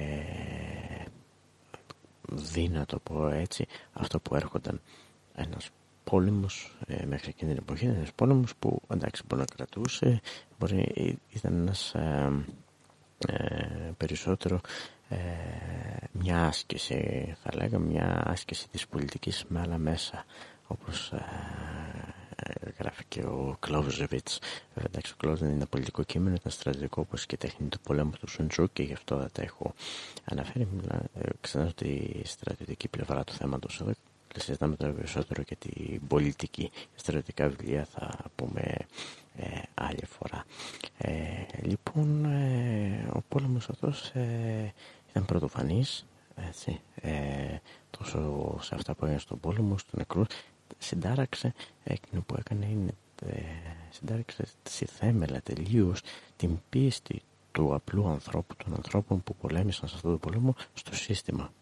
δει να το πω έτσι αυτό που έρχονταν ένας πόλεμος ε, μέχρι εκείνη την εποχή ένας πόλεμος που εντάξει μπορεί να κρατούσε μπορεί, ήταν ένας ε, ε, περισσότερο μια άσκηση θα λέγαμε μια άσκηση της πολιτικής με άλλα μέσα όπως γράφει και ο Κλόβζεβιτς. Βέβαια, εντάξει, ο Κλόβζεβιτς δεν είναι πολιτικό κείμενο, ήταν στρατηγικό όπως και τέχνη του πολέμου του Σουντζού και γι' αυτό τα έχω αναφέρει. Ξανά τη στρατιωτική πλευρά του θέματος εδώ. Συζητάμε τώρα περισσότερο και την πολιτική. Στρατιωτικά βιβλία θα πούμε ε, άλλη φορά. Ε, λοιπόν, ε, ο πόλεμος αυτός ε, ήταν πρωτοφανής, έτσι, ε, τόσο σε αυτά που έγιναν στον πόλεμο, στους νεκρούς συντάραξε εκείνο που έκανε είναι ε, συντάραξε στη θέμελα τελείως την πίστη του απλού ανθρώπου, των ανθρώπων που πολέμησαν σε αυτό το πόλεμο στο σύστημα.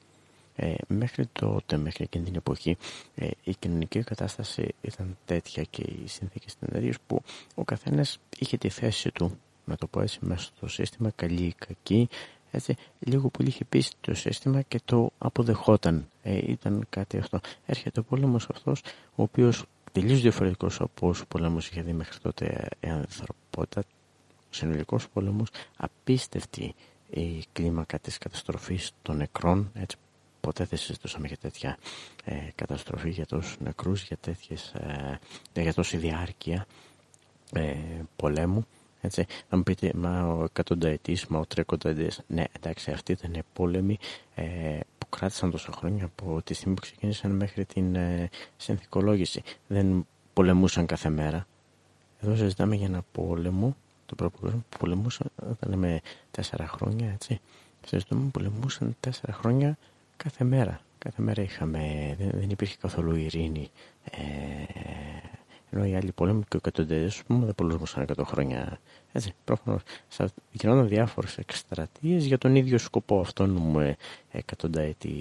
Ε, μέχρι τότε, μέχρι εκείνη την εποχή, ε, η κοινωνική κατάσταση ήταν τέτοια και οι συνθήκες ήταν που ο καθένας είχε τη θέση του, να το πω έτσι, μέσα στο σύστημα, καλή ή κακή, έτσι, λίγο πολύ είχε πείσει το σύστημα και το αποδεχόταν. Ε, ήταν κάτι αυτό. Έρχεται ο πόλεμος αυτός, ο οποίος τελείως διαφορετικός από όσους πολέμους είχε δει μέχρι τότε η ανθρωπότητα, συνολικός πόλεμος, απίστευτη η κλίμακα της καταστροφής των νεκρών, έτσι ποτέ δεν συζητούσαμε για τέτοια ε, καταστροφή, για τόσους νεκρούς, για, τέτοιες, ε, για τόση διάρκεια ε, πολέμου. Έτσι. Θα μου πείτε, μα ο εκατονταετής, μα ο τρεκονταετής, ναι εντάξει αυτοί ήταν πόλεμοι ε, που κράτησαν τόσα χρόνια από τη στιγμή που ξεκίνησαν μέχρι την ε, συνθηκολόγηση. Δεν πολεμούσαν κάθε μέρα. Εδώ συζητάμε για ένα πόλεμο, το πρώτο κόσμο που πολεμούσαν, όταν λέμε τέσσερα χρόνια, έτσι. Συζητούμε που πολεμούσαν τέσσερα χρόνια κάθε μέρα. Κάθε μέρα είχαμε, δεν, δεν υπήρχε καθόλου ειρήνη. Ε, ενώ οι άλλοι πόλεμοι και ο εκατονταετέ, πούμε, δεν πολεμούσαν 100 χρόνια. Έτσι, προφανώς. Γινόταν διάφορες εκστρατείες για τον ίδιο σκοπό. Αυτό εννοούμε εκατονταετή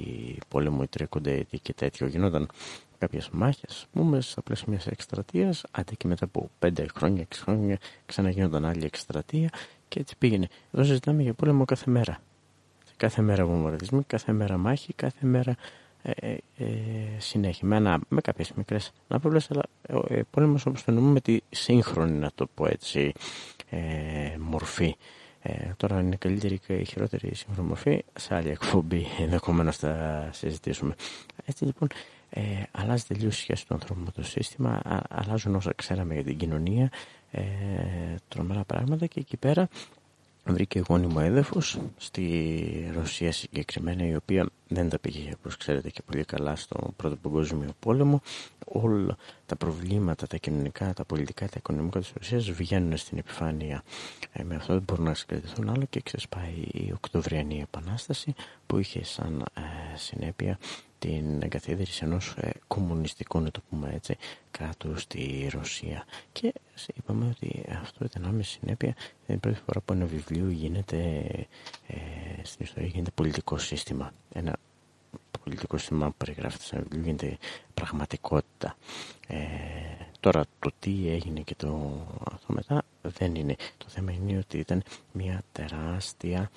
πόλεμο ή τριακονταετή και τέτοιο. Γινόταν κάποιες μάχες, ας πούμε, στα πλαίσια μιας εκστρατείας. Άντε και μετά από 5 χρόνια, 6 χρόνια, ξαναγίνονταν άλλη εκστρατεία και έτσι πήγαινε. Εδώ συζητάμε για πόλεμο κάθε μέρα. Κάθε μέρα βομβαρδισμοί, κάθε μέρα μάχη, κάθε μέρα ε, ε, ε, συνέχεια. Με, ένα, με κάποιες μικρές ανάπαυλες, αλλά ε, πόλεμος όπως το εννοούμε με τη σύγχρονη, να το πω έτσι, ε, μορφή. Ε, τώρα είναι καλύτερη και χειρότερη η σύγχρονη μορφή, σε άλλη εκπομπή ενδεχομένως θα συζητήσουμε. Έτσι λοιπόν, ε, αλλάζει τελείως η σχέση του ανθρώπου με το σύστημα, α, αλλάζουν όσα ξέραμε για την κοινωνία, ε, τρομερά πράγματα και εκεί πέρα βρήκε γόνιμο έδαφος στη Ρωσία συγκεκριμένα η οποία δεν τα πήγε όπως ξέρετε και πολύ καλά στο πρώτο παγκόσμιο πόλεμο. Όλα τα προβλήματα, τα κοινωνικά, τα πολιτικά, τα οικονομικά της Ρωσίας βγαίνουν στην επιφάνεια. Ε, με αυτό δεν μπορούν να συγκρατηθούν άλλο και ξεσπάει η Οκτωβριανή Επανάσταση που είχε σαν ε, συνέπεια την εγκαθίδρυση ενός ε, κομμουνιστικού, να το πούμε έτσι, κράτους στη Ρωσία. Και είπαμε ότι αυτό ήταν άμεση συνέπεια. Είναι η πρώτη φορά που ένα βιβλίο γίνεται, ε, στην ιστορία γίνεται πολιτικό σύστημα. Ένα πολιτικό σύστημα που περιγράφεται σε ένα βιβλίο γίνεται πραγματικότητα. Ε, τώρα το τι έγινε και το αυτό μετά δεν είναι. Το θέμα είναι ότι ήταν μια τεράστια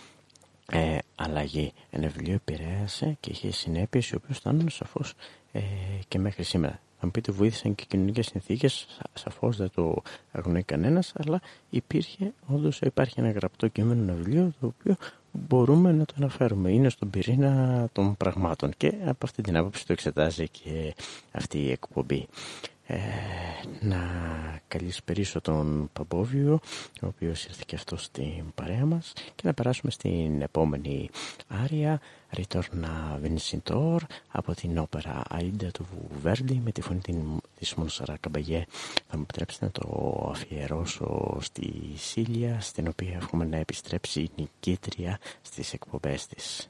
ε, αλλαγή. Ένα βιβλίο επηρέασε και είχε συνέπειες οι οποίες φτάνουν σαφώς ε, και μέχρι σήμερα. Θα μου πείτε βοήθησαν και κοινωνικές συνθήκες, σαφώς δεν το αγνοεί κανένας, αλλά υπήρχε, όντως υπάρχει ένα γραπτό κείμενο, ένα βιβλίο, το οποίο μπορούμε να το αναφέρουμε. Είναι στον πυρήνα των πραγμάτων και από αυτή την άποψη το εξετάζει και αυτή η εκπομπή. Ε, να καλησπερίσω τον Παμπόβιο ο οποίος ήρθε και αυτός στην παρέα μας και να περάσουμε στην επόμενη άρια Ritorna Vincitor από την όπερα Aida του Βέρντι με τη φωνή της Μονσαρά Καμπαγέ θα μου επιτρέψετε να το αφιερώσω στη Σίλια στην οποία έχουμε να επιστρέψει νικήτρια στις εκπομπές της.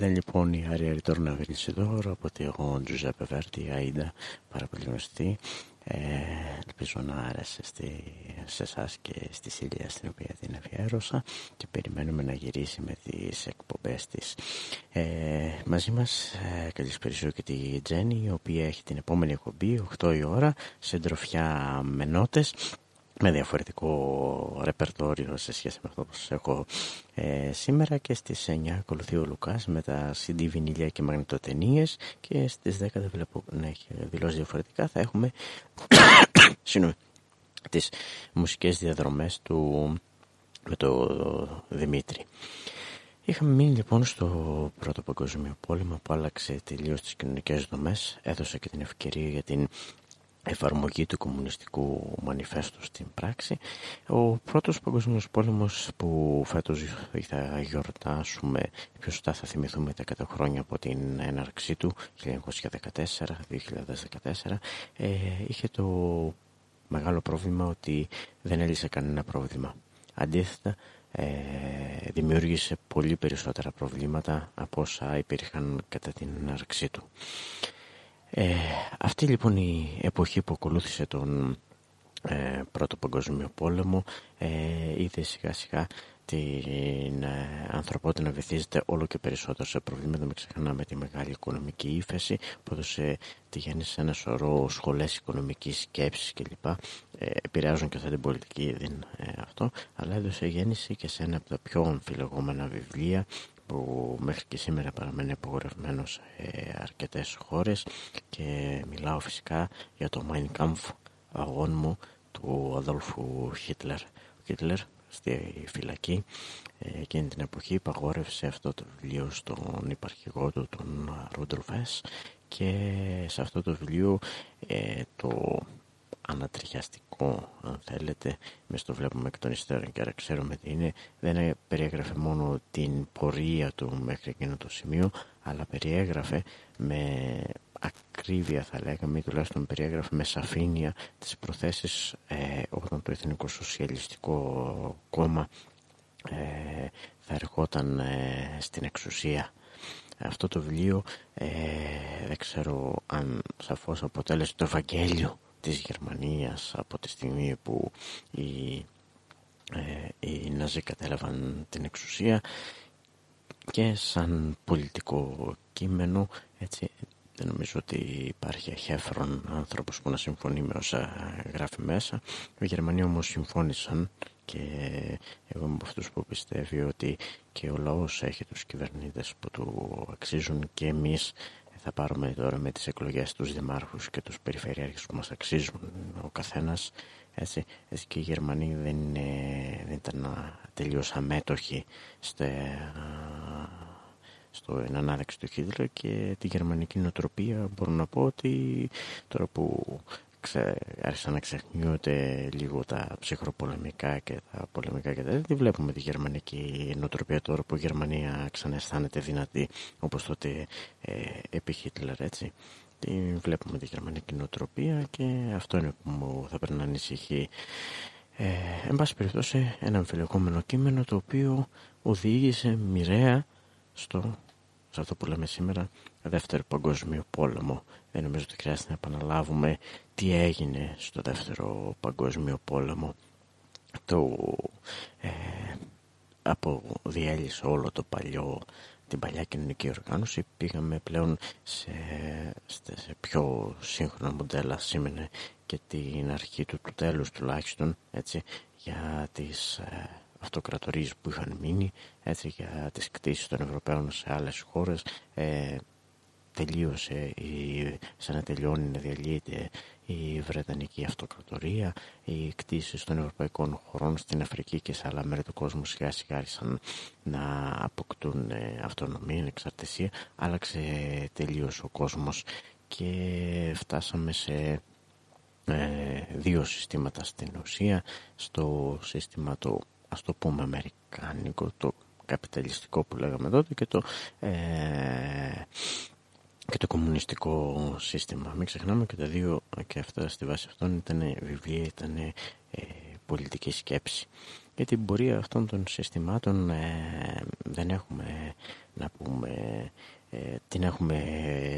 Ήταν λοιπόν η Άρια Ριτόρνα Βελισιδόρο από τη Τζουζέπε Βέρτη, η Αΐντα, πάρα πολύ γνωστή. Ε, ελπίζω να άρεσε στη, σε εσάς και στη Σίλια στην οποία την αφιέρωσα και περιμένουμε να γυρίσει με τις εκπομπές της. Ε, μαζί μας ε, καλησπέρισω και τη Τζέννη η οποία έχει την επόμενη εκπομπή 8 η ώρα σε ντροφιά με νότες με διαφορετικό ρεπερτόριο σε σχέση με αυτό που σας έχω ε, σήμερα και στις 9 ακολουθεί ο Λουκάς με τα CD, βινίλια και μαγνητοτενίες και στις 10 δεν βλέπω να έχει δηλώσει διαφορετικά θα έχουμε [coughs] συγνώμη, τις μουσικές διαδρομές του με το Δημήτρη. Είχαμε μείνει λοιπόν στο πρώτο παγκόσμιο πόλεμο που άλλαξε τελείως τις κοινωνικές δομές, έδωσε και την ευκαιρία για την εφαρμογή του κομμουνιστικού μανιφέστου στην πράξη. Ο πρώτος παγκοσμίος πόλεμος που φέτος θα γιορτάσουμε, πιο σωστά θα θυμηθούμε τα 100 χρόνια από την έναρξή του, 1914-2014, ε, είχε το μεγάλο πρόβλημα ότι δεν έλυσε κανένα πρόβλημα. Αντίθετα, ε, δημιούργησε πολύ περισσότερα προβλήματα από όσα υπήρχαν κατά την έναρξή του. Ε, αυτή λοιπόν η εποχή που ακολούθησε τον ε, Πρώτο Παγκόσμιο Πόλεμο ε, είδε σιγά σιγά την ε, ανθρωπότητα να βυθίζεται όλο και περισσότερο σε προβλήματα. Μην ξεχνάμε τη μεγάλη οικονομική ύφεση που έδωσε τη γέννηση σε ένα σωρό σχολές οικονομικής σκέψης κλπ. Ε, επηρεάζουν και αυτά την πολιτική δεν, ε, αυτό, αλλά έδωσε γέννηση και σε ένα από τα πιο αμφιλεγόμενα βιβλία που μέχρι και σήμερα παραμένει απογορευμένος σε αρκετές χώρες και μιλάω φυσικά για το Mein Kampf αγών μου του Αδόλφου Χίτλερ. Ο Χίτλερ στη φυλακή εκείνη την εποχή υπαγόρευσε αυτό το βιβλίο στον υπαρχηγό του τον Ρούντροφες και σε αυτό το βιβλίο ε, το ανατριχιαστικό αν θέλετε εμείς το βλέπουμε εκ των υστέρων και άρα ξέρουμε τι είναι. Δεν περιέγραφε μόνο την πορεία του μέχρι εκείνο το σημείο αλλά περιέγραφε με ακρίβεια θα λέγαμε ή τουλάχιστον περιέγραφε με σαφήνεια τις προθέσεις ε, όταν το Εθνικό Σοσιαλιστικό Κόμμα ε, θα ερχόταν ε, στην εξουσία. Αυτό το βιβλίο ε, δεν ξέρω αν σαφώς αποτέλεσε το Ευαγγέλιο της Γερμανίας από τη στιγμή που οι, ε, οι Ναζί κατέλαβαν την εξουσία και σαν πολιτικό κείμενο έτσι δεν νομίζω ότι υπάρχει αχέφρον άνθρωπος που να συμφωνεί με όσα γράφει μέσα. Οι Γερμανοί όμως συμφώνησαν και εγώ είμαι από αυτούς που πιστεύει ότι και ο λαός έχει τους κυβερνήτες που του αξίζουν και εμείς θα πάρουμε τώρα με τις εκλογές τους δημάρχους και τους περιφερειάρχες που μας αξίζουν. Ο καθένας έτσι, έτσι και οι Γερμανοί δεν, δεν ήταν τελείως αμέτωχοι στο, στο ανάδεξη του Χίτλερ και τη γερμανική νοοτροπία μπορώ να πω ότι τώρα που ξε, άρχισαν να ξεχνιούνται λίγο τα ψυχροπολεμικά και τα πολεμικά και τα δεν βλέπουμε τη γερμανική νοοτροπία τώρα που η Γερμανία ξαναισθάνεται δυνατή όπως τότε ε, επί Χίτλερ έτσι. Τη βλέπουμε τη γερμανική νοοτροπία και αυτό είναι που μου θα πρέπει να ανησυχεί. Ε, εν πάση περιπτώσει ένα αμφιλεγόμενο κείμενο το οποίο οδήγησε μοιραία στο σε αυτό που λέμε σήμερα δεύτερο παγκόσμιο πόλεμο. Δεν νομίζω ότι χρειάζεται να επαναλάβουμε τι έγινε στο δεύτερο παγκόσμιο πόλεμο. Το ε, αποδιέλυσε όλο το παλιό την παλιά κοινωνική οργάνωση. Πήγαμε πλέον σε, σε πιο σύγχρονα μοντέλα. Σήμαινε και την αρχή του, του τέλους τουλάχιστον έτσι, για τις ε, αυτοκρατορίες που είχαν μείνει έτσι, για τις κτίσεις των Ευρωπαίων σε άλλες χώρες. Ε, τελείωσε η, σαν να τελειώνει να διαλύεται η Βρετανική Αυτοκρατορία. Οι κτίσεις των ευρωπαϊκών χωρών στην Αφρική και σε άλλα μέρη του κόσμου σιγά σιγά άρχισαν να αποκτούν ε, αυτονομία, εξαρτησία άλλαξε τελείως ο κόσμος και φτάσαμε σε ε, δύο συστήματα στην ουσία. Στο σύστημα το ας το πούμε αμερικάνικο το καπιταλιστικό που λέγαμε τότε και το ε, και το κομμουνιστικό σύστημα. Μην ξεχνάμε και τα δύο και αυτά στη βάση αυτών ήταν βιβλία, ήταν ε, πολιτική σκέψη. για την πορεία αυτών των συστημάτων ε, δεν έχουμε να πούμε ε, την έχουμε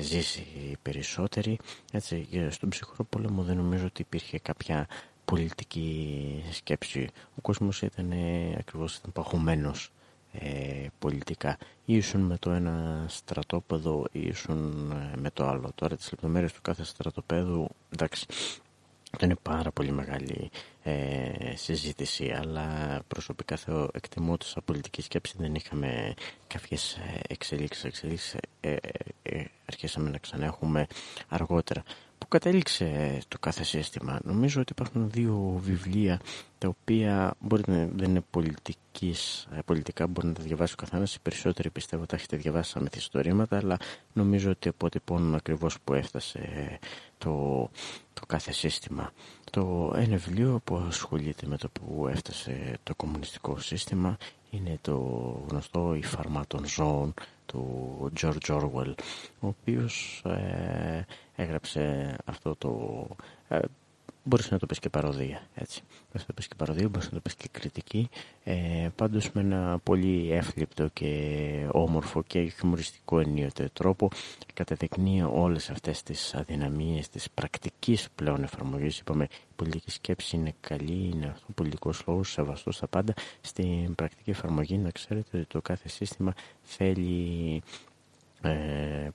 ζήσει περισσότεροι έτσι, στον ψυχρό πόλεμο δεν νομίζω ότι υπήρχε κάποια πολιτική σκέψη ο κόσμος ήταν ακριβώς παχωμένος ε, πολιτικά. Ήσουν με το ένα στρατόπεδο ήσουν ε, με το άλλο. Τώρα τις λεπτομέρειες του κάθε στρατοπέδου εντάξει αυτό είναι πάρα πολύ μεγάλη ε, συζήτηση αλλά προσωπικά θεω, εκτιμώ ότι σαν πολιτική σκέψη δεν είχαμε κάποιες ε, εξελίξεις, εξελίξεις ε, ε, αρχίσαμε να ξανά αργότερα που κατέληξε το κάθε σύστημα. Νομίζω ότι υπάρχουν δύο βιβλία τα οποία μπορεί να δεν είναι πολιτικής, ε, πολιτικά μπορεί να τα διαβάσει ο καθένας. Οι περισσότεροι πιστεύω τα έχετε διαβάσει σαν μυθιστορήματα, αλλά νομίζω ότι αποτυπώνουν ακριβώς που έφτασε το, το κάθε σύστημα. Το ένα βιβλίο που ασχολείται με το που έφτασε το κομμουνιστικό σύστημα είναι το γνωστό «Η φάρμα των ζώων» του George Orwell, ο οποίος ε, έγραψε αυτό το... Ε, μπορείς να το πεις και παροδία, έτσι. Μπορείς να το πεις και παροδία, μπορείς να το πεις και κριτική. Ε, πάντως με ένα πολύ εύληπτο και όμορφο και χιουμοριστικό ενίοτε τρόπο καταδεικνύει όλες αυτές τις αδυναμίες της πρακτικής πλέον εφαρμογής. Είπαμε, η πολιτική σκέψη είναι καλή, είναι αυτό ο πολιτικός λόγος, σεβαστός στα πάντα. Στην πρακτική εφαρμογή να ξέρετε ότι το κάθε σύστημα θέλει ε,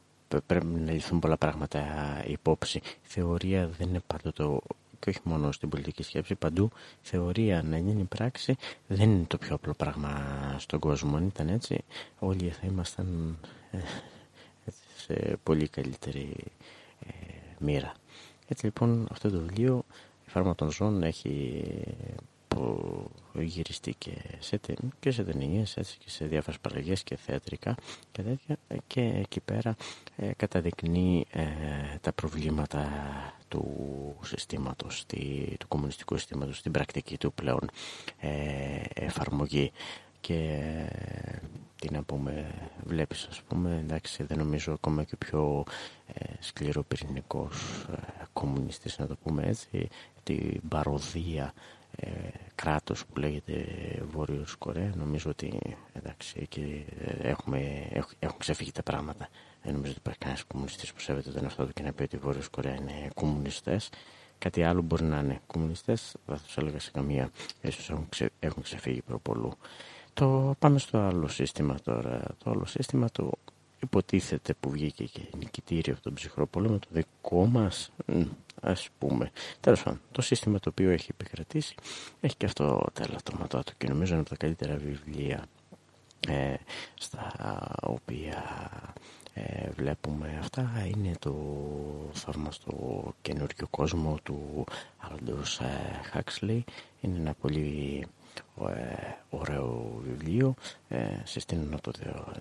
πρέπει να λυθούν πολλά πράγματα υπόψη. Η θεωρία δεν είναι πάντοτε και όχι μόνο στην πολιτική σκέψη, παντού θεωρία να γίνει πράξη δεν είναι το πιο απλό πράγμα στον κόσμο. Αν ήταν έτσι, όλοι θα ήμασταν ε, σε πολύ καλύτερη ε, μοίρα. Έτσι λοιπόν αυτό το βιβλίο, η φάρμα των ζώων, έχει που γυριστεί και σε, και σε ταινίες έτσι, και σε διάφορες παραγωγές και θεατρικά και τέτοια και εκεί πέρα ε, καταδεικνύει ε, τα προβλήματα του συστήματος, τη, του κομμουνιστικού συστήματος, στην πρακτική του πλέον ε, εφαρμογή. Και τι να πούμε, βλέπεις ας πούμε, εντάξει δεν νομίζω ακόμα και πιο ε, σκληροπυρηνικός ε, κομμουνιστής να το πούμε έτσι, την παροδία ε, κράτος που λέγεται Βόρειος Κορέα. Νομίζω ότι εντάξει εκεί έχουμε, έχουν ξεφύγει τα πράγματα. Δεν νομίζω ότι υπάρχει κανένας κομμουνιστής που σέβεται τον εαυτό του και να πει ότι η Βόρειος Κορέα είναι κομμουνιστές. Κάτι άλλο μπορεί να είναι κομμουνιστές. Θα τους έλεγα σε καμία. Ίσως έχουν, ξε, έχουν ξεφύγει προπολού. Το πάμε στο άλλο σύστημα τώρα. Το άλλο σύστημα το υποτίθεται που βγήκε και νικητήριο από τον ψυχρό πόλεμο το δικό μας ας πούμε. Τέλος πάντων, το σύστημα το οποίο έχει επικρατήσει έχει και αυτό τα ελαττώματά του και νομίζω είναι από τα καλύτερα βιβλία ε, στα οποία ε, βλέπουμε αυτά είναι το θαύμαστο καινούριο κόσμο του Aldous Huxley είναι ένα πολύ ε, ωραίο βιβλίο ε, συστήνω να το,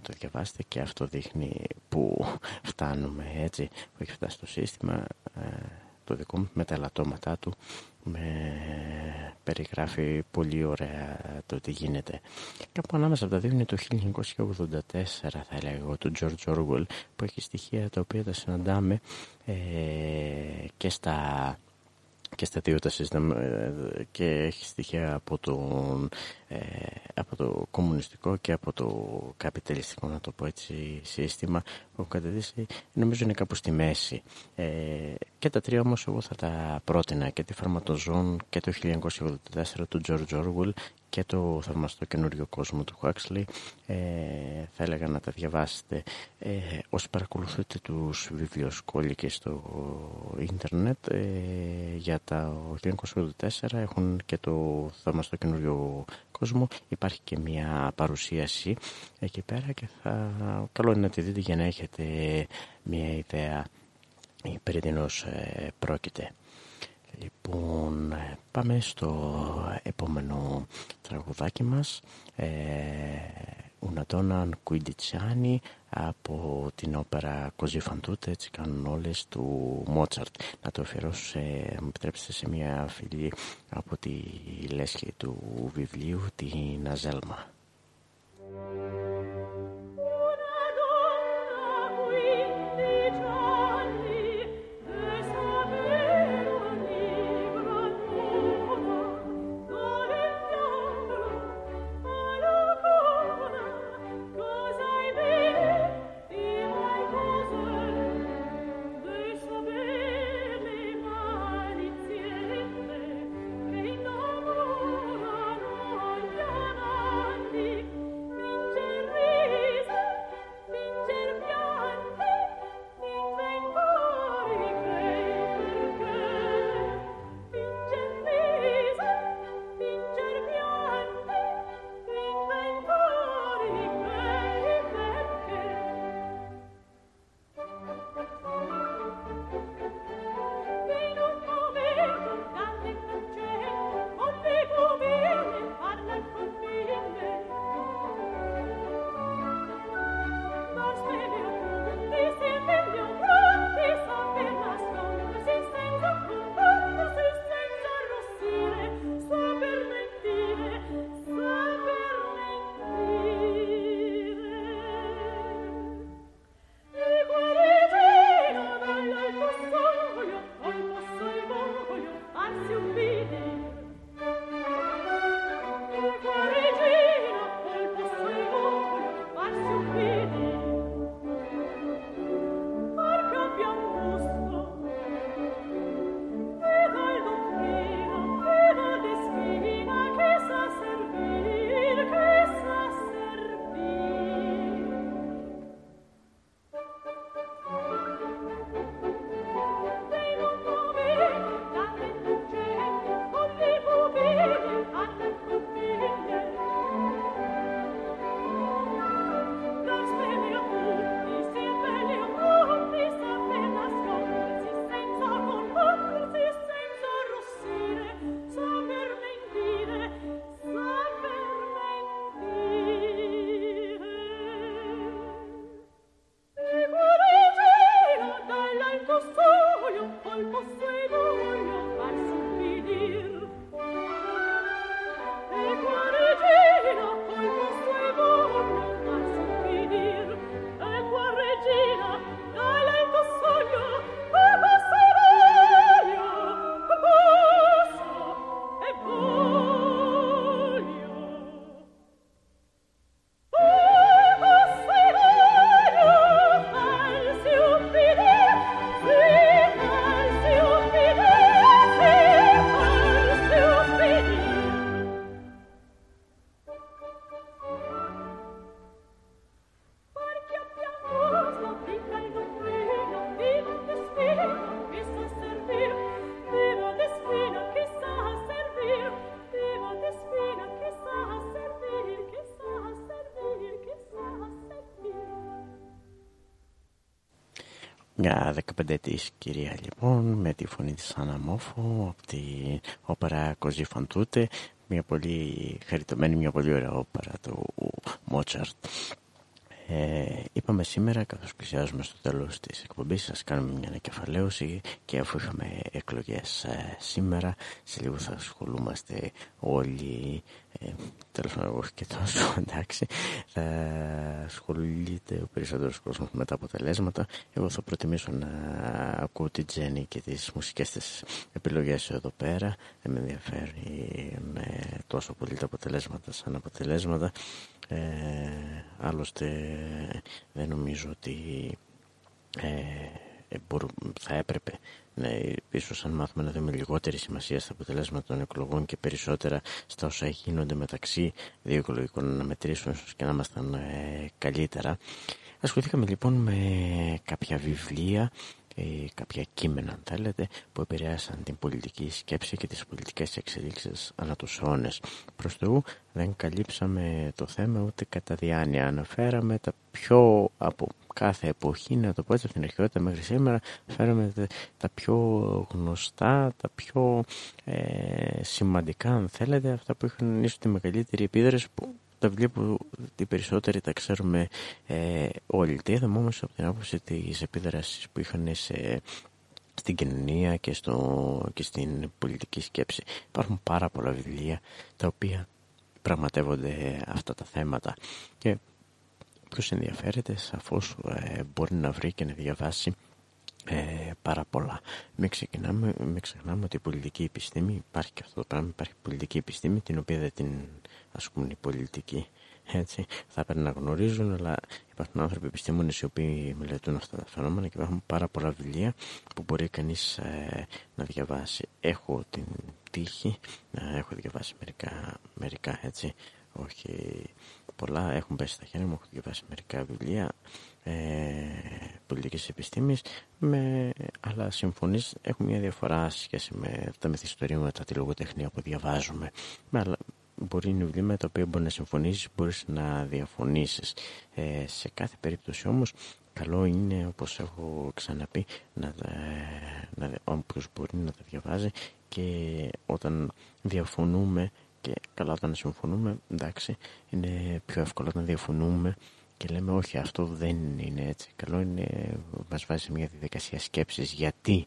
το διαβάσετε και αυτό δείχνει που φτάνουμε έτσι που έχει φτάσει το σύστημα ε, το δικό μου με τα ελαττώματά του με περιγράφει πολύ ωραία το τι γίνεται. Κάπου ανάμεσα από τα δύο είναι το 1984 θα έλεγα του George Orwell που έχει στοιχεία τα οποία τα συναντάμε ε, και στα και στα δύο τα ε, και έχει στοιχεία από, τον, ε, από το κομμουνιστικό και από το καπιταλιστικό να το πω έτσι σύστημα. Που έχω καταδείξει νομίζω είναι κάπου στη μέση. Ε, και τα τρία όμως εγώ θα τα πρότεινα και τη Φαρματοζών και το 1984 του George Orwell και το θαυμαστό καινούριο κόσμο του Huxley. Ε, θα έλεγα να τα διαβάσετε ε, όσοι παρακολουθείτε τους βιβλιοσκόλοι στο ίντερνετ ε, για τα 1984 έχουν και το θαυμαστό καινούριο κόσμο. Υπάρχει και μια παρουσίαση εκεί πέρα και θα καλό είναι να τη δείτε για να έχετε μια ιδέα περί ε, πρόκειται. Λοιπόν, πάμε στο επόμενο τραγουδάκι μας. Ε, Ουνατόναν Κουιντιτσιάνι από την όπερα Κοζί Φαντούτε, έτσι κάνουν όλες του Μότσαρτ. Να το αφιερώσω, σε, μου επιτρέψετε, σε μια φίλη από τη λέσχη του βιβλίου, την Αζέλμα. Μια 15 ετής κυρία λοιπόν με τη φωνή της Αναμόφου από την όπερα Κοζί Φαντούτε μια πολύ χαριτωμένη, μια πολύ ωραία όπερα του Μότσαρτ. Ε, είπαμε σήμερα καθώς πλησιάζουμε στο τέλος της εκπομπής σας κάνουμε μια ανακεφαλαίωση και αφού είχαμε εκλογές ε, σήμερα σε λίγο θα ασχολούμαστε όλοι ε, τέλος πάντων όχι και τόσο [laughs] εντάξει θα ασχολείται ο περισσότερος κόσμος με τα αποτελέσματα. Εγώ θα προτιμήσω να ακούω την Τζέννη και τις μουσικές της επιλογές εδώ πέρα. Δεν με ενδιαφέρει με τόσο πολύ τα αποτελέσματα σαν αποτελέσματα. Ε, άλλωστε δεν νομίζω ότι ε, ε θα έπρεπε ναι, ίσως αν μάθουμε να δούμε λιγότερη σημασία στα αποτελέσματα των εκλογών και περισσότερα στα όσα γίνονται μεταξύ δύο εκλογικών αναμετρήσεων και να ήμασταν ε, καλύτερα. Ασχοληθήκαμε λοιπόν με κάποια βιβλία ή κάποια κείμενα αν θέλετε που επηρεάσαν την πολιτική σκέψη και τις πολιτικές εξελίξεις ανά τους αιώνες. Προς Θεού δεν καλύψαμε το θέμα ούτε κατά διάνοια. Αναφέραμε τα πιο από κάθε εποχή, να το πω έτσι από την αρχαιότητα μέχρι σήμερα, φέραμε τα πιο γνωστά, τα πιο ε, σημαντικά αν θέλετε, αυτά που είχαν ίσως τη μεγαλύτερη επίδραση που τα βιβλία που οι περισσότεροι τα ξέρουμε ε, όλοι. Τι είδαμε όμως από την άποψη της επίδρασης που είχαν σε, στην κοινωνία και, στο, και στην πολιτική σκέψη. Υπάρχουν πάρα πολλά βιβλία τα οποία πραγματεύονται αυτά τα θέματα και ποιος ενδιαφέρεται σαφώς ε, μπορεί να βρει και να διαβάσει ε, πάρα πολλά. Μην, ξεκινάμε, μην ξεχνάμε ότι η πολιτική επιστήμη υπάρχει και αυτό το πράγμα, υπάρχει πολιτική επιστήμη την οποία δεν την ασκούν οι πολιτικοί. Έτσι, θα πρέπει να γνωρίζουν, αλλά υπάρχουν άνθρωποι επιστήμονες οι οποίοι μελετούν αυτά τα φαινόμενα και υπάρχουν πάρα πολλά βιβλία που μπορεί κανείς ε, να διαβάσει. Έχω την τύχη να έχω διαβάσει μερικά, μερικά έτσι, όχι πολλά, έχουν πέσει στα χέρια μου, έχω διαβάσει μερικά βιβλία ε, πολιτικής επιστήμης, με, αλλά συμφωνείς, έχουμε μια διαφορά σχέση με τα μυθιστορήματα, τη λογοτεχνία που διαβάζουμε, με, μπορεί είναι βιβλία τα οποία μπορεί να συμφωνήσεις, μπορείς να διαφωνήσεις. Ε, σε κάθε περίπτωση όμως καλό είναι όπως έχω ξαναπεί να, να, όποιος μπορεί να τα διαβάζει και όταν διαφωνούμε και καλά όταν συμφωνούμε εντάξει είναι πιο εύκολο όταν διαφωνούμε και λέμε όχι αυτό δεν είναι έτσι καλό είναι μας βάζει μια διαδικασία σκέψης γιατί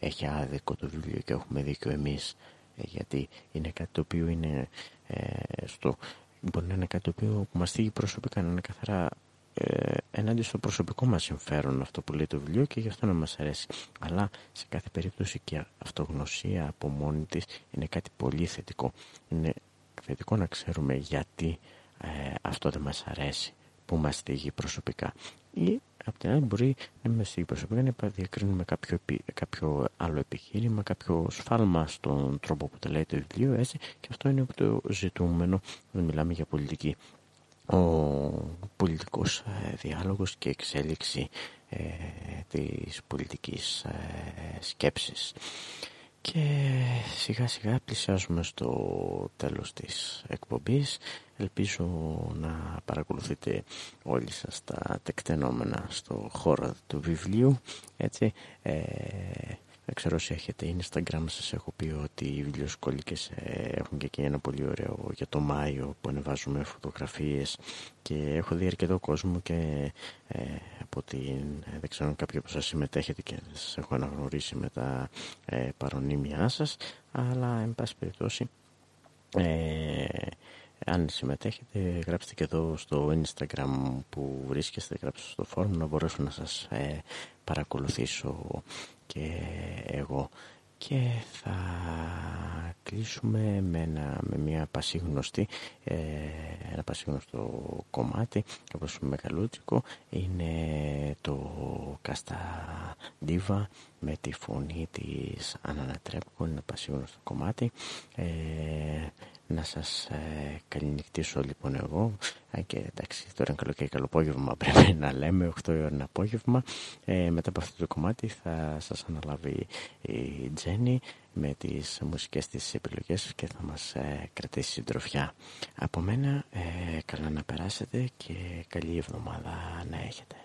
έχει άδικο το βιβλίο και έχουμε δίκιο εμείς ε, γιατί είναι κάτι το οποίο είναι ε, στο, μπορεί να είναι κάτι το οποίο που μας θίγει προσωπικά, να είναι καθαρά ε, ενάντια στο προσωπικό μας συμφέρον αυτό που λέει το βιβλίο και γι' αυτό να μας αρέσει. Αλλά σε κάθε περίπτωση και αυτογνωσία από μόνη της είναι κάτι πολύ θετικό. Είναι θετικό να ξέρουμε γιατί ε, αυτό δεν μας αρέσει, που μας θίγει προσωπικά. Ή από την άλλη μπορεί να είμαστε στην προσωπικά να διακρίνουμε κάποιο, κάποιο άλλο επιχείρημα, κάποιο σφάλμα στον τρόπο που τα λέει το βιβλίο έτσι και αυτό είναι το ζητούμενο όταν μιλάμε για πολιτική. Ο πολιτικός ε, διάλογος και εξέλιξη ε, της πολιτικής ε, σκέψης. Και σιγά σιγά πλησιάζουμε στο τέλος της εκπομπής. Ελπίζω να παρακολουθείτε όλοι σας τα τεκτενόμενα στο χώρο του βιβλίου. Έτσι, ε, δεν ξέρω όσοι έχετε. Instagram σας έχω πει ότι οι βιβλιοσκόλικες ε, έχουν και εκεί ένα πολύ ωραίο για το Μάιο που ανεβάζουμε φωτογραφίες. Και έχω δει αρκετό κόσμο και ε, από την, ε, δεν ξέρω αν κάποιοι από σας συμμετέχετε και σας έχω αναγνωρίσει με τα ε, παρονίμια σας αλλά εν πάση περιπτώσει ε, αν συμμετέχετε γράψτε και εδώ στο Instagram που βρίσκεστε γράψτε στο φόρουμ να μπορέσω να σας ε, παρακολουθήσω και εγώ. Και θα κλείσουμε με, με μια πασίγνωστη ε, ένα πασίγνωστο κομμάτι όπως μεγαλούτσικο. Είναι το Κάστα Ντίβα με τη φωνή της Ανανατρέπκου είναι ένα πασίγνωστο κομμάτι. Ε, να σας ε, λοιπόν εγώ. Α, και εντάξει τώρα είναι καλοκαίρι καλό απόγευμα [laughs] πρέπει να λέμε 8 ώρα απόγευμα. Ε, μετά από αυτό το κομμάτι θα σας αναλάβει η Τζέννη με τις μουσικές της επιλογές και θα μας ε, κρατήσει συντροφιά. Από μένα ε, καλά να περάσετε και καλή εβδομάδα να έχετε.